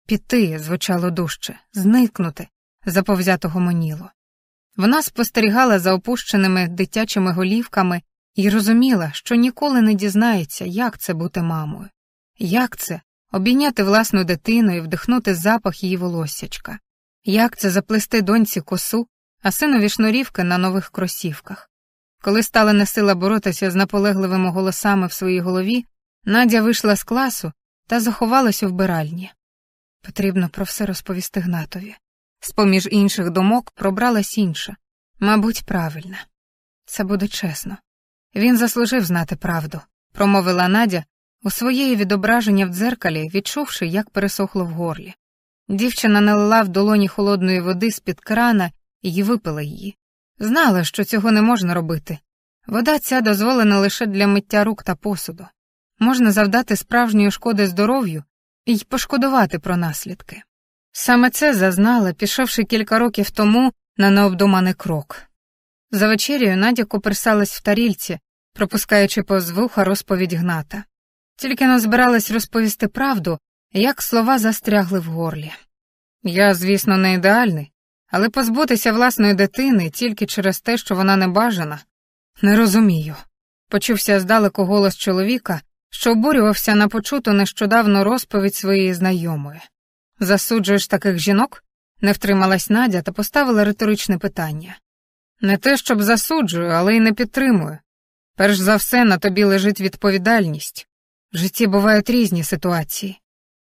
Піти звучало дужче, зникнути, заповзято гомоніло. Вона спостерігала за опущеними дитячими голівками і розуміла, що ніколи не дізнається, як це бути мамою, як це обійняти власну дитину і вдихнути запах її волоссячка, як це заплести доньці косу, а синові шнурівки на нових кросівках. Коли стала несила боротися з наполегливими голосами в своїй голові, Надя вийшла з класу та заховалась у вбиральні. Потрібно про все розповісти Гнатові. З поміж інших думок пробралась інша, мабуть, правильна. Це буде чесно. Він заслужив знати правду, промовила Надя у своєї відображення в дзеркалі, відчувши, як пересохло в горлі. Дівчина налила в долоні холодної води з-під крана і випила її. Знала, що цього не можна робити. Вода ця дозволена лише для миття рук та посуду. Можна завдати справжньої шкоди здоров'ю і пошкодувати про наслідки. Саме це зазнала, пішовши кілька років тому на необдуманий крок. За вечерю Надя коперсалась в тарільці, пропускаючи повз вуха розповідь гната. Тільки не збиралась розповісти правду, як слова застрягли в горлі. Я, звісно, не ідеальний, але позбутися власної дитини тільки через те, що вона не бажана, не розумію. Почувся здалеку голос чоловіка, що обурювався на почуту нещодавно розповідь своєї знайомої. Засуджуєш таких жінок? не втрималась Надя та поставила риторичне питання. Не те, щоб засуджую, але й не підтримую. Перш за все на тобі лежить відповідальність. В житті бувають різні ситуації.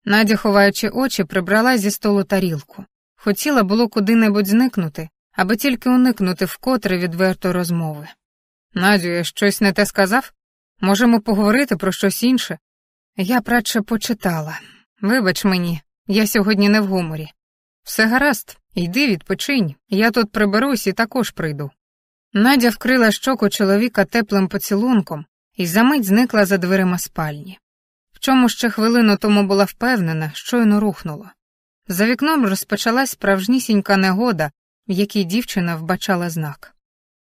Надя, ховаючи очі, прибрала зі столу тарілку. Хотіла було куди-небудь зникнути, аби тільки уникнути вкотре відвертої розмови. Надю, я щось не те сказав? Можемо поговорити про щось інше? Я прадше почитала. Вибач мені, я сьогодні не в гуморі. Все гаразд, йди відпочинь, я тут приберусь і також прийду. Надя вкрила щоку чоловіка теплим поцілунком і за мить зникла за дверима спальні. В чому ще хвилину тому була впевнена, щойно рухнула. За вікном розпочалась справжнісінька негода, в якій дівчина вбачала знак.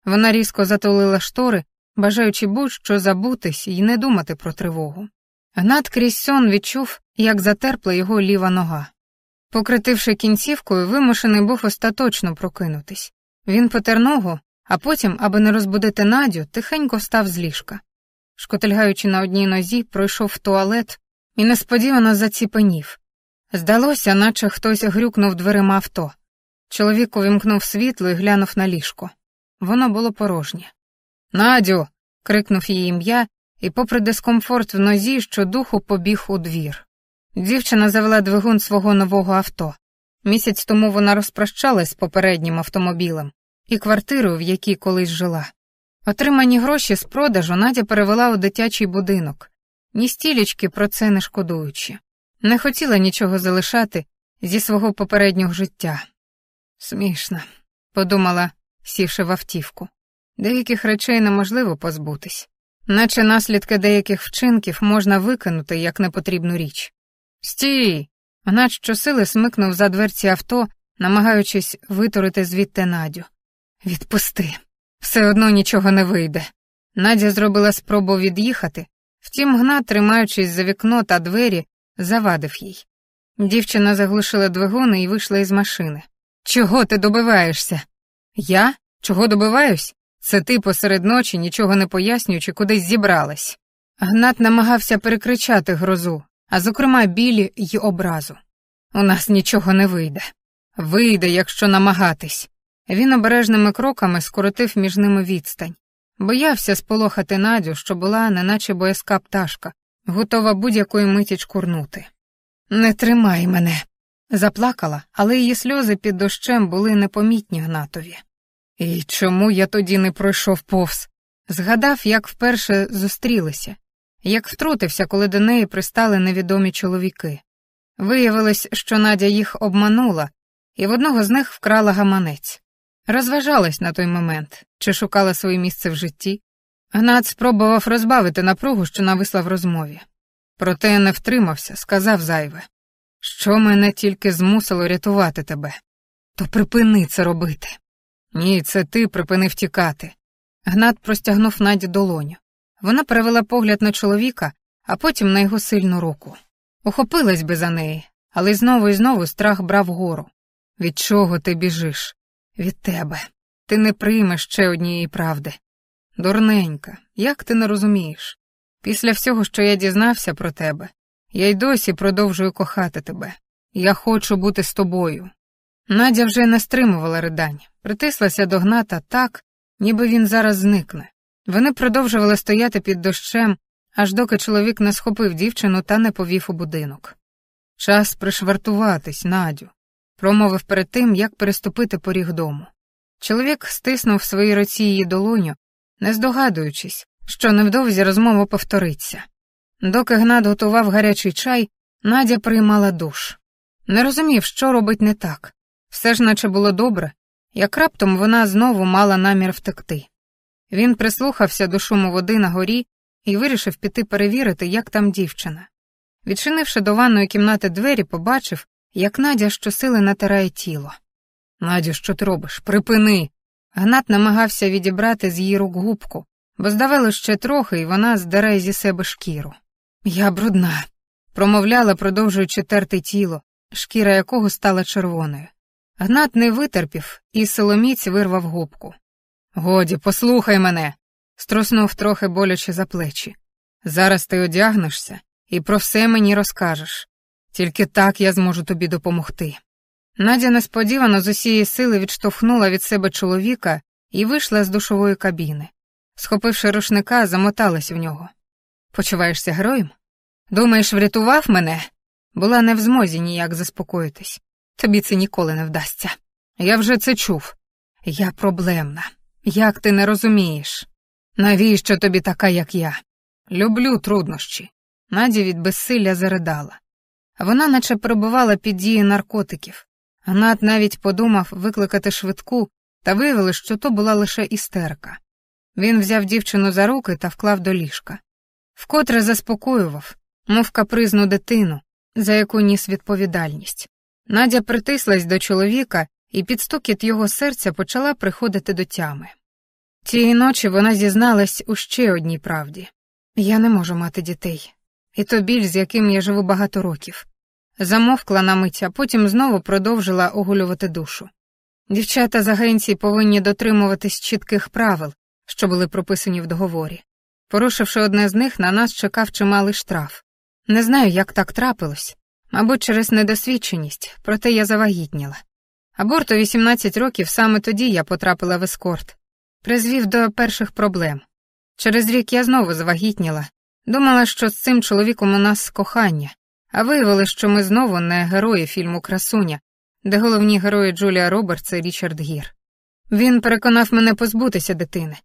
Вона різко затулила штори бажаючи будь-що забутись і не думати про тривогу. Гнат крізь сон відчув, як затерпла його ліва нога. Покритивши кінцівкою, вимушений був остаточно прокинутись. Він потер ногу, а потім, аби не розбудити Надю, тихенько став з ліжка. Шкотильгаючи на одній нозі, пройшов в туалет і несподівано заціпенів. Здалося, наче хтось грюкнув дверима авто. Чоловік увімкнув світло і глянув на ліжко. Воно було порожнє. Надю. крикнув її ім'я, і, попри дискомфорт в нозі, щодуху побіг у двір. Дівчина завела двигун свого нового авто. Місяць тому вона розпрощалась з попереднім автомобілем і квартирою, в якій колись жила. Отримані гроші з продажу Надя перевела у дитячий будинок, ні стілечки про це не шкодуючи. Не хотіла нічого залишати зі свого попереднього життя. Смішно, подумала, сівши в автівку. Деяких речей неможливо позбутись, наче наслідки деяких вчинків можна викинути як непотрібну річ. Стій! Вона щосили смикнув за дверці авто, намагаючись витурити звідти Надю. Відпусти, все одно нічого не вийде. Надя зробила спробу від'їхати, втім, гна, тримаючись за вікно та двері, завадив їй. Дівчина заглушила двигуни і вийшла із машини. Чого ти добиваєшся? Я? Чого добиваюсь? Це ти посеред ночі, нічого не пояснюючи, кудись зібралась. Гнат намагався перекричати грозу, а зокрема білі й образу. У нас нічого не вийде. Вийде, якщо намагатись. Він обережними кроками скоротив між ними відстань. Боявся сполохати Надю, що була, неначе боязка пташка, готова будь-якої миті чкурнути. Не тримай мене. Заплакала, але її сльози під дощем були непомітні Гнатові. І чому я тоді не пройшов повз? Згадав, як вперше зустрілися, як втрутився, коли до неї пристали невідомі чоловіки. Виявилось, що Надя їх обманула, і в одного з них вкрала гаманець. Розважалась на той момент, чи шукала своє місце в житті. Гнат спробував розбавити напругу, що нависла в розмові. Проте не втримався, сказав зайве, що мене тільки змусило рятувати тебе. То припини це робити. Ні, це ти припинив тікати. Гнат простягнув Наді долоню. Вона перевела погляд на чоловіка, а потім на його сильну руку. Ухопилась би за неї, але знову і знову страх брав гору. Від чого ти біжиш? Від тебе. Ти не приймеш ще однієї правди. Дурненька, як ти не розумієш? Після всього, що я дізнався про тебе, я й досі продовжую кохати тебе. Я хочу бути з тобою. Надя вже не стримувала ридань, притислася до гната так, ніби він зараз зникне. Вони продовжували стояти під дощем, аж доки чоловік не схопив дівчину та не повів у будинок. Час пришвартуватись, Надю, промовив перед тим, як переступити поріг дому. Чоловік стиснув в своїй руці її долоню, не здогадуючись, що невдовзі розмова повториться. Доки Гнат готував гарячий чай, Надя приймала душ. Не розумів, що робить не так. Все ж наче було добре, як раптом вона знову мала намір втекти. Він прислухався до шуму води на горі і вирішив піти перевірити, як там дівчина. Відчинивши до ванної кімнати двері, побачив, як Надя щосили натирає тіло. Надю, що ти робиш? Припини. Гнат намагався відібрати з її рук губку, бо здавалося ще трохи, і вона здере зі себе шкіру. Я брудна, промовляла, продовжуючи терти тіло, шкіра якого стала червоною. Гнат не витерпів, і силоміць вирвав губку. Годі, послухай мене, струснув трохи боляче за плечі. Зараз ти одягнешся і про все мені розкажеш. Тільки так я зможу тобі допомогти. Надя несподівано з усієї сили відштовхнула від себе чоловіка і вийшла з душової кабіни. Схопивши рушника, замоталась в нього. Почуваєшся героєм? Думаєш, врятував мене? Була не в змозі ніяк заспокоїтись. Тобі це ніколи не вдасться. Я вже це чув. Я проблемна. Як ти не розумієш? Навіщо тобі така, як я? Люблю труднощі. Надя від безсилля заридала. Вона наче перебувала під дією наркотиків. Гнат навіть подумав викликати швидку, та виявилось, що то була лише істерка. Він взяв дівчину за руки та вклав до ліжка. Вкотре заспокоював, мов капризну дитину, за яку ніс відповідальність. Надя притислась до чоловіка і під стукіт його серця почала приходити до тями. Тієї ночі вона зізналась у ще одній правді я не можу мати дітей, і то біль, з яким я живу багато років. Замовкла на мить, а потім знову продовжила огулювати душу. Дівчата з агенції повинні дотримуватись чітких правил, що були прописані в договорі. Порушивши одне з них, на нас чекав чималий штраф. Не знаю, як так трапилось, мабуть, через недосвідченість, проте я завагітніла. Аборту 18 років саме тоді я потрапила в ескорт, призвів до перших проблем. Через рік я знову завагітніла, думала, що з цим чоловіком у нас кохання, а виявилось, що ми знову не герої фільму Красуня, де головні герої Джулія Робертс і Річард Гір. Він переконав мене позбутися дитини.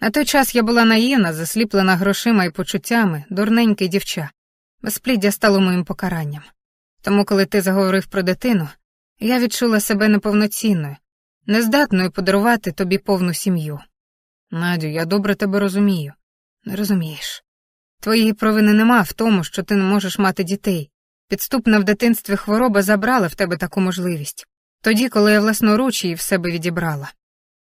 На той час я була наївна, засліплена грошима і почуттями, дурненьке дівча. Безпліддя стало моїм покаранням. Тому, коли ти заговорив про дитину, я відчула себе неповноцінною, нездатною подарувати тобі повну сім'ю. Надю, я добре тебе розумію. Не розумієш. Твоєї провини нема в тому, що ти не можеш мати дітей. Підступна в дитинстві хвороба забрала в тебе таку можливість, тоді, коли я власноруч її в себе відібрала.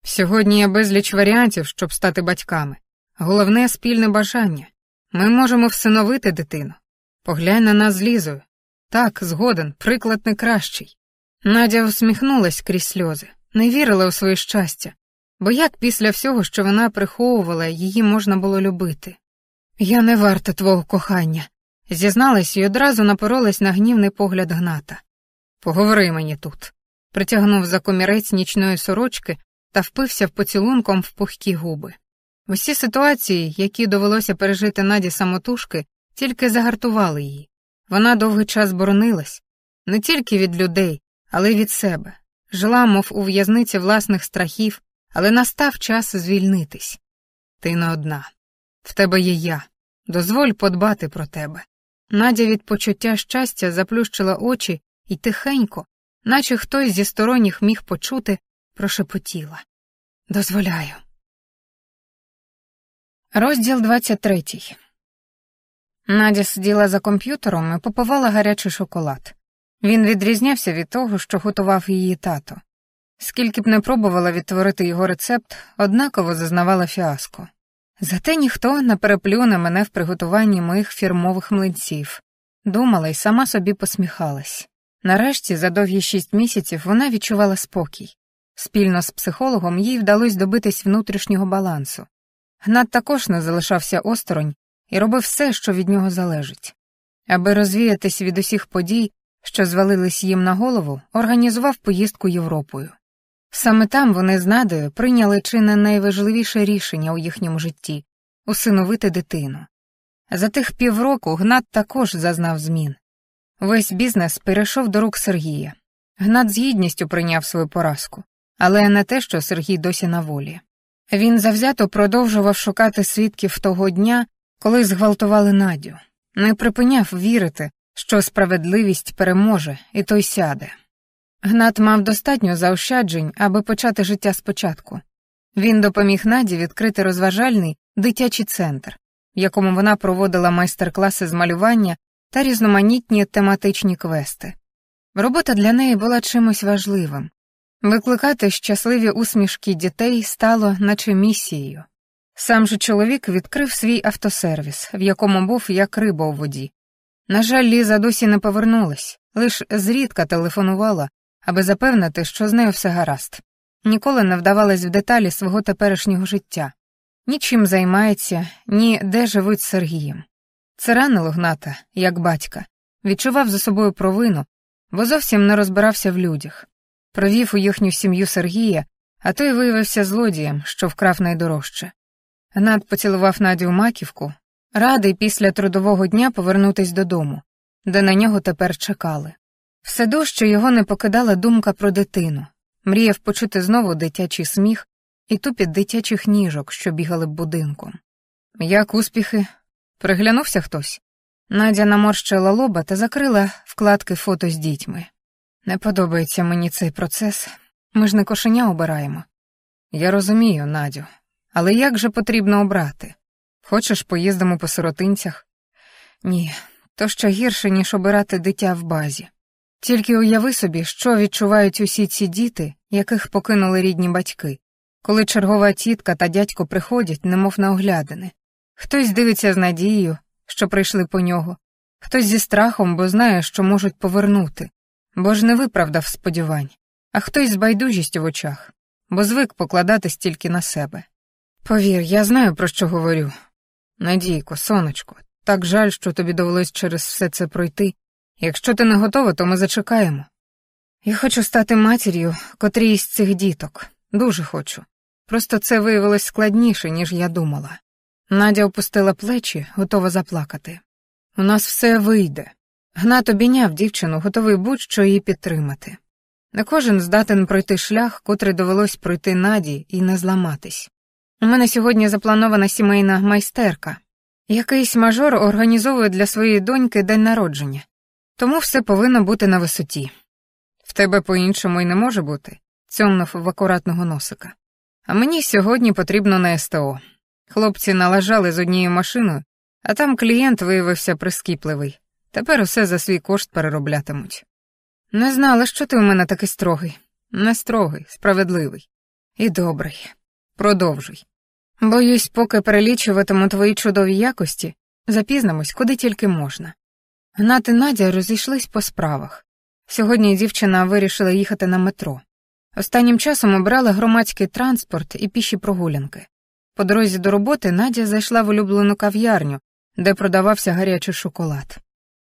Сьогодні є безліч варіантів, щоб стати батьками. Головне спільне бажання. Ми можемо всиновити дитину. Поглянь на нас з Лізою. Так, згоден, приклад не кращий. Надя усміхнулась крізь сльози, не вірила у своє щастя, бо як після всього, що вона приховувала, її можна було любити. Я не варта твого кохання, зізналась і одразу напоролась на гнівний погляд гната. Поговори мені тут. Притягнув за комірець нічної сорочки та впився в поцілунком в пухкі губи. Усі ситуації, які довелося пережити наді самотужки, тільки загартували її. Вона довгий час боронилась не тільки від людей, але й від себе. Жила, мов у в'язниці власних страхів, але настав час звільнитись. Ти не одна. В тебе є я. Дозволь подбати про тебе. Надя від почуття щастя заплющила очі і тихенько, наче хтось зі сторонніх міг почути, прошепотіла. Дозволяю. Розділ 23 Надя сиділа за комп'ютером і попивала гарячий шоколад. Він відрізнявся від того, що готував її тато. Скільки б не пробувала відтворити його рецепт, однаково зазнавала фіаско. Зате ніхто не переплюне мене в приготуванні моїх фірмових млинців, думала і сама собі посміхалась. Нарешті, за довгі шість місяців, вона відчувала спокій. Спільно з психологом їй вдалося добитись внутрішнього балансу. Гнат також не залишався осторонь і робив все, що від нього залежить. Аби розвіятись від усіх подій, що звалились їм на голову, організував поїздку Європою. Саме там вони з Надою прийняли чи не найважливіше рішення у їхньому житті усиновити дитину. За тих півроку Гнат також зазнав змін. Весь бізнес перейшов до рук Сергія. Гнат з гідністю прийняв свою поразку, але не те, що Сергій досі на волі. Він завзято продовжував шукати свідків того дня, коли зґвалтували Надю, не припиняв вірити, що справедливість переможе, і той сяде. Гнат мав достатньо заощаджень, аби почати життя спочатку. Він допоміг Наді відкрити розважальний дитячий центр, в якому вона проводила майстер-класи з малювання та різноманітні тематичні квести. Робота для неї була чимось важливим. Викликати щасливі усмішки дітей стало наче місією. Сам же чоловік відкрив свій автосервіс, в якому був як риба у воді. На жаль, Ліза досі не повернулась, лиш зрідка телефонувала, аби запевнити, що з нею все гаразд. Ніколи не вдавалась в деталі свого теперішнього життя, нічим займається, ні де живуть з Сергієм. Це ранило гната, як батька, відчував за собою провину, бо зовсім не розбирався в людях. Провів у їхню сім'ю Сергія, а той виявився злодієм, що вкрав найдорожче. Гнат поцілував Надю маківку, радий після трудового дня повернутись додому, де на нього тепер чекали. Все дужче його не покидала думка про дитину, мріяв почути знову дитячий сміх і тупіт дитячих ніжок, що бігали будинком. Як успіхи? Приглянувся хтось? Надя наморщила лоба та закрила вкладки фото з дітьми. Не подобається мені цей процес. Ми ж не кошеня обираємо. Я розумію, Надю, але як же потрібно обрати? Хочеш, поїздимо по сиротинцях? Ні, то ще гірше, ніж обирати дитя в базі. Тільки уяви собі, що відчувають усі ці діти, яких покинули рідні батьки. коли чергова тітка та дядько приходять, немов на оглядини. Хтось дивиться з надією, що прийшли по нього, хтось зі страхом, бо знає, що можуть повернути, бо ж не виправдав сподівань, а хтось з байдужістю в очах, бо звик покладатись тільки на себе. Повір, я знаю, про що говорю. Надійко, сонечко, так жаль, що тобі довелось через все це пройти. Якщо ти не готова, то ми зачекаємо. Я хочу стати матір'ю котрій з цих діток. Дуже хочу. Просто це виявилось складніше, ніж я думала. Надя опустила плечі, готова заплакати. У нас все вийде. Гнат обійняв дівчину, готовий будь-що її підтримати. Не кожен здатен пройти шлях, котрий довелось пройти наді і не зламатись. У мене сьогодні запланована сімейна майстерка. Якийсь мажор організовує для своєї доньки день народження, тому все повинно бути на висоті. В тебе по-іншому й не може бути, цьомнув в акуратного носика. А мені сьогодні потрібно на СТО. Хлопці налажали з однією машиною, а там клієнт виявився прискіпливий. Тепер усе за свій кошт перероблятимуть. Не знала, що ти у мене такий строгий. Не строгий, справедливий. І добрий. Продовжуй. Боюсь, поки перелічуватиму твої чудові якості, запізнимось, куди тільки можна. Гнат і Надя розійшлись по справах. Сьогодні дівчина вирішила їхати на метро. Останнім часом обрала громадський транспорт і піші прогулянки. По дорозі до роботи Надя зайшла в улюблену кав'ярню, де продавався гарячий шоколад.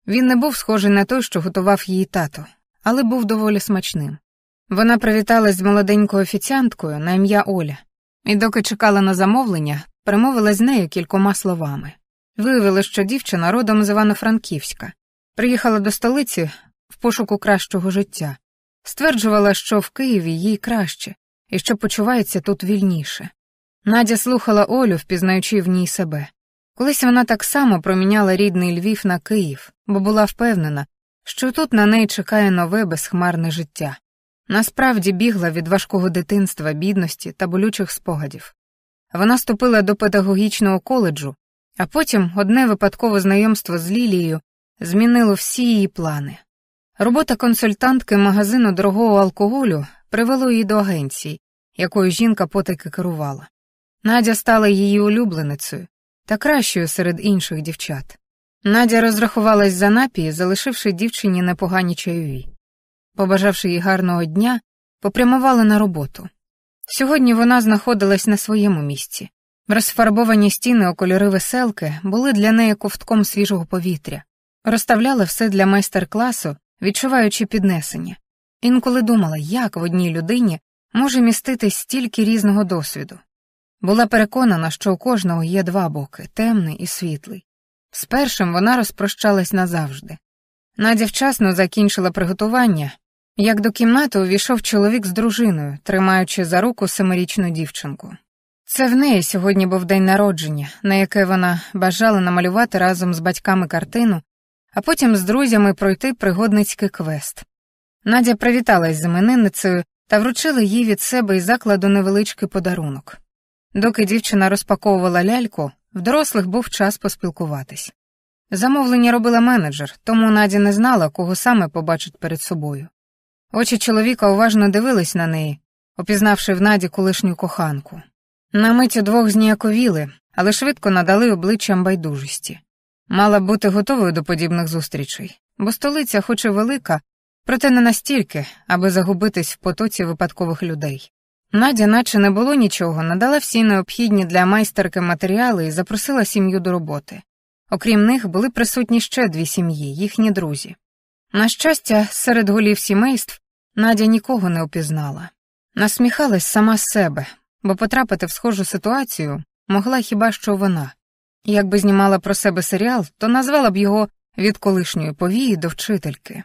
Він не був схожий на той, що готував її тато, але був доволі смачним. Вона привіталась з молоденькою офіціанткою на ім'я Оля, і доки чекала на замовлення, перемовила з нею кількома словами. Виявилось, що дівчина родом з Івано-Франківська, приїхала до столиці в пошуку кращого життя, стверджувала, що в Києві їй краще і що почувається тут вільніше. Надя слухала Олю, впізнаючи в ній себе. Колись вона так само проміняла рідний Львів на Київ, бо була впевнена, що тут на неї чекає нове безхмарне життя. Насправді бігла від важкого дитинства, бідності та болючих спогадів. Вона ступила до педагогічного коледжу, а потім одне випадкове знайомство з Лілією змінило всі її плани. Робота консультантки магазину дорогого алкоголю привело її до агенції, якою жінка потайки керувала. Надя стала її улюбленицею та кращою серед інших дівчат. Надя розрахувалась за напії, залишивши дівчині непогані чайові. Побажавши їй гарного дня, попрямувала на роботу. Сьогодні вона знаходилась на своєму місці. Розфарбовані стіни у кольори веселки були для неї ковтком свіжого повітря, розставляла все для майстер-класу, відчуваючи піднесення. Інколи думала, як в одній людині може міститись стільки різного досвіду. Була переконана, що у кожного є два боки темний і світлий. З першим вона розпрощалась назавжди. Надя вчасно закінчила приготування, як до кімнати увійшов чоловік з дружиною, тримаючи за руку семирічну дівчинку. Це в неї сьогодні був день народження, на яке вона бажала намалювати разом з батьками картину, а потім з друзями пройти пригодницький квест. Надя привіталась з іменинницею та вручила їй від себе із закладу невеличкий подарунок. Доки дівчина розпаковувала ляльку, в дорослих був час поспілкуватись. Замовлення робила менеджер, тому Надя не знала, кого саме побачить перед собою. Очі чоловіка уважно дивились на неї, опізнавши в Наді колишню коханку. На мить удвох зніяковіли, але швидко надали обличчям байдужості. Мала б бути готовою до подібних зустрічей, бо столиця, хоч і велика, проте не настільки, аби загубитись в потоці випадкових людей. Надя, наче не було нічого, надала всі необхідні для майстерки матеріали і запросила сім'ю до роботи. Окрім них були присутні ще дві сім'ї, їхні друзі. На щастя, серед голів сімейств Надя нікого не опізнала. Насміхалась сама з себе, бо потрапити в схожу ситуацію могла хіба що вона. Якби знімала про себе серіал, то назвала б його від колишньої повії до вчительки.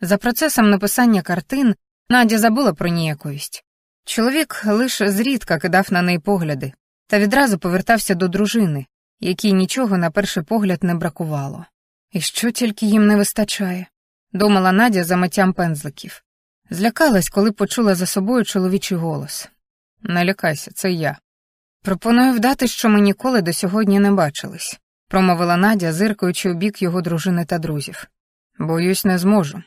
За процесом написання картин Надя забула про ніяковість. Чоловік лише зрідка кидав на неї погляди та відразу повертався до дружини, якій нічого на перший погляд не бракувало. І що тільки їм не вистачає, думала Надя за миттям пензликів. Злякалась, коли почула за собою чоловічий голос. Не лякайся, це я. Пропоную вдати, що ми ніколи до сьогодні не бачились, промовила Надя, зиркаючи у бік його дружини та друзів. Боюсь, не зможу.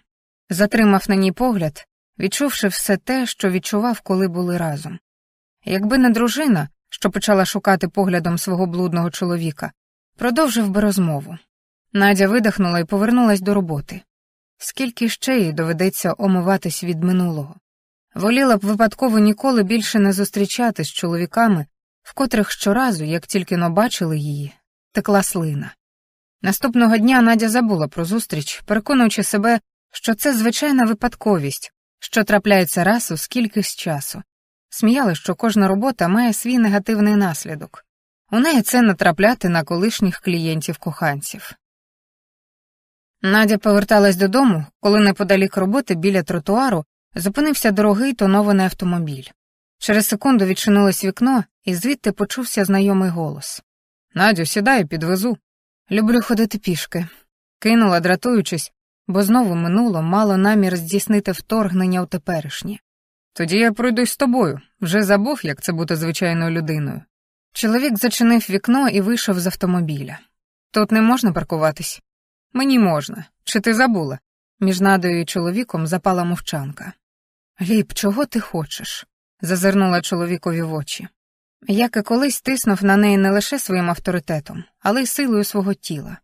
Затримав на ній погляд, відчувши все те, що відчував, коли були разом. Якби не дружина, що почала шукати поглядом свого блудного чоловіка, продовжив би розмову. Надя видихнула і повернулась до роботи. Скільки ще їй доведеться омиватись від минулого? Воліла б випадково ніколи більше не зустрічати з чоловіками, в котрих щоразу, як тільки но бачили її, текла слина. Наступного дня Надя забула про зустріч, переконуючи себе, що це звичайна випадковість, що трапляється раз у скількись часу. Сміяли, що кожна робота має свій негативний наслідок. У неї це натрапляти на колишніх клієнтів-коханців. Надя поверталась додому, коли неподалік роботи біля тротуару зупинився дорогий тонований автомобіль. Через секунду відчинилось вікно, і звідти почувся знайомий голос. Надю, сідай, підвезу. Люблю ходити пішки. Кинула, дратуючись, бо знову минуло мало намір здійснити вторгнення у теперішнє. Тоді я пройдусь з тобою, вже забув, як це бути звичайною людиною. Чоловік зачинив вікно і вийшов з автомобіля. Тут не можна паркуватись. Мені можна. Чи ти забула? Між надою і чоловіком запала мовчанка. Ліп, чого ти хочеш? зазирнула чоловікові в очі. Як і колись тиснув на неї не лише своїм авторитетом, але й силою свого тіла.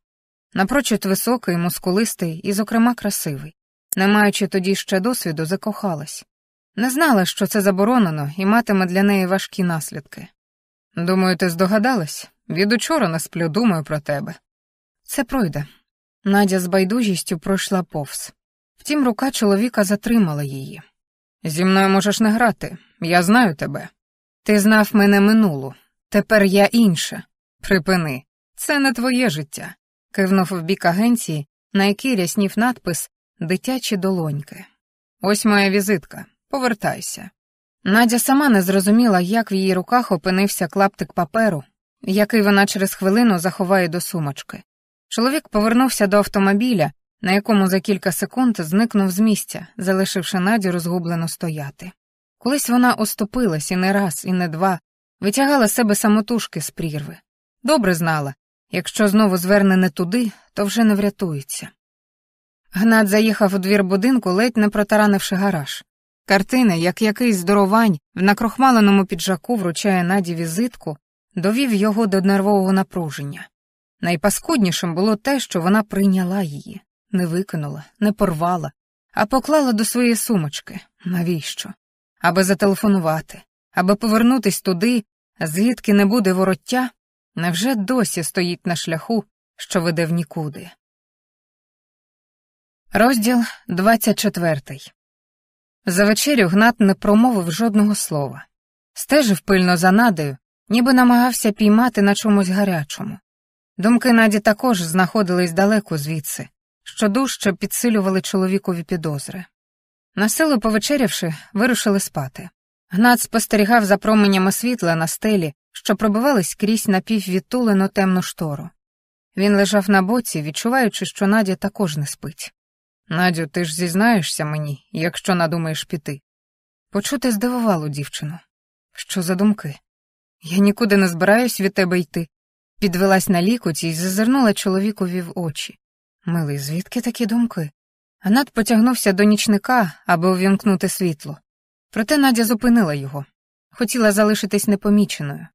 Напрочуд високий, мускулистий і, зокрема, красивий. Не маючи тоді ще досвіду, закохалась. Не знала, що це заборонено і матиме для неї важкі наслідки. Думаю, ти здогадалась? Від учора не сплю, думаю про тебе. Це пройде. Надя з байдужістю пройшла повз. Втім, рука чоловіка затримала її. Зі мною можеш не грати, я знаю тебе. Ти знав мене минулу, тепер я інша. Припини, це не твоє життя. Кивнув в бік агенції, на якій ряснів надпис Дитячі долоньки. Ось моя візитка. Повертайся. Надя сама не зрозуміла, як в її руках опинився клаптик паперу, який вона через хвилину заховає до сумочки. Чоловік повернувся до автомобіля, на якому за кілька секунд зникнув з місця, залишивши Надю розгублено стояти. Колись вона оступилась і не раз, і не два, витягала себе самотужки з прірви. Добре знала, якщо знову зверне не туди, то вже не врятується. Гнат заїхав у двір будинку, ледь не протаранивши гараж. Картини, як якийсь здоровань в накрохмаленому піджаку вручає Наді візитку, довів його до нервового напруження. Найпаскуднішим було те, що вона прийняла її, не викинула, не порвала, а поклала до своєї сумочки. Навіщо? Аби зателефонувати, аби повернутись туди, звідки не буде вороття, невже досі стоїть на шляху, що веде в нікуди. Розділ 24 За вечерю Гнат не промовив жодного слова. Стежив пильно за надою, ніби намагався піймати на чомусь гарячому. Думки Наді також знаходились далеко звідси, що дужче підсилювали чоловікові підозри. Насилу повечерявши, вирушили спати. Гнат спостерігав за променями світла на стелі, що пробивались крізь напіввідтулену темну штору. Він лежав на боці, відчуваючи, що Надя також не спить. Надю, ти ж зізнаєшся мені, якщо надумаєш піти. Почути здивувало дівчину. Що за думки? Я нікуди не збираюсь від тебе йти. Підвелась на лікоті і зазирнула чоловікові в очі. Милий, звідки такі думки? Гнат потягнувся до нічника, аби увімкнути світло. Проте Надя зупинила його. Хотіла залишитись непоміченою.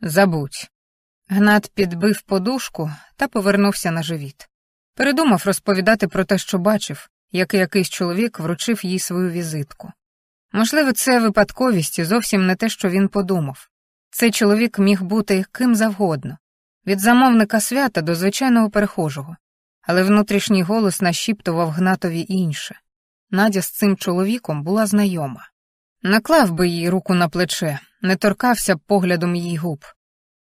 Забудь. Гнат підбив подушку та повернувся на живіт. Передумав розповідати про те, що бачив, як якийсь чоловік вручив їй свою візитку. Можливо, це випадковість і зовсім не те, що він подумав. Цей чоловік міг бути ким завгодно, від замовника свята до звичайного перехожого, але внутрішній голос нашіптував Гнатові інше. Надя з цим чоловіком була знайома. Наклав би їй руку на плече, не торкався б поглядом її губ.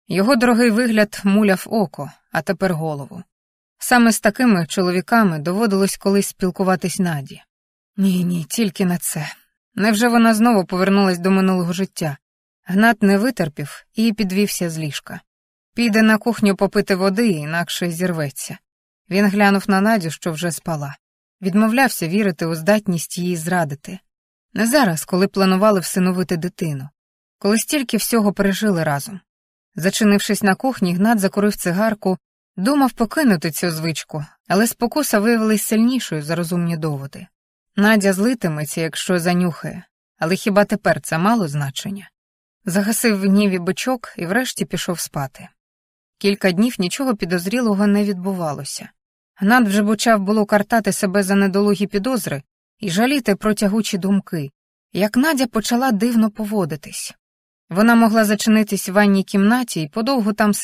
Його дорогий вигляд муляв око, а тепер голову. Саме з такими чоловіками доводилось колись спілкуватись Наді. Ні, ні, тільки на це. Невже вона знову повернулась до минулого життя? Гнат не витерпів і підвівся з ліжка. Піде на кухню попити води, інакше зірветься. Він глянув на Надю, що вже спала. Відмовлявся вірити у здатність її зрадити. Не зараз, коли планували всиновити дитину, коли стільки всього пережили разом. Зачинившись на кухні, Гнат закурив цигарку, думав покинути цю звичку, але спокуса виявилась сильнішою за розумні доводи. Надя злитиметься, якщо занюхає, але хіба тепер це мало значення? загасив в гніві бичок і врешті пішов спати. Кілька днів нічого підозрілого не відбувалося. Гнат вже почав було картати себе за недолугі підозри і жаліти про тягучі думки, як Надя почала дивно поводитись. Вона могла зачинитись в ванній кімнаті і подовгу там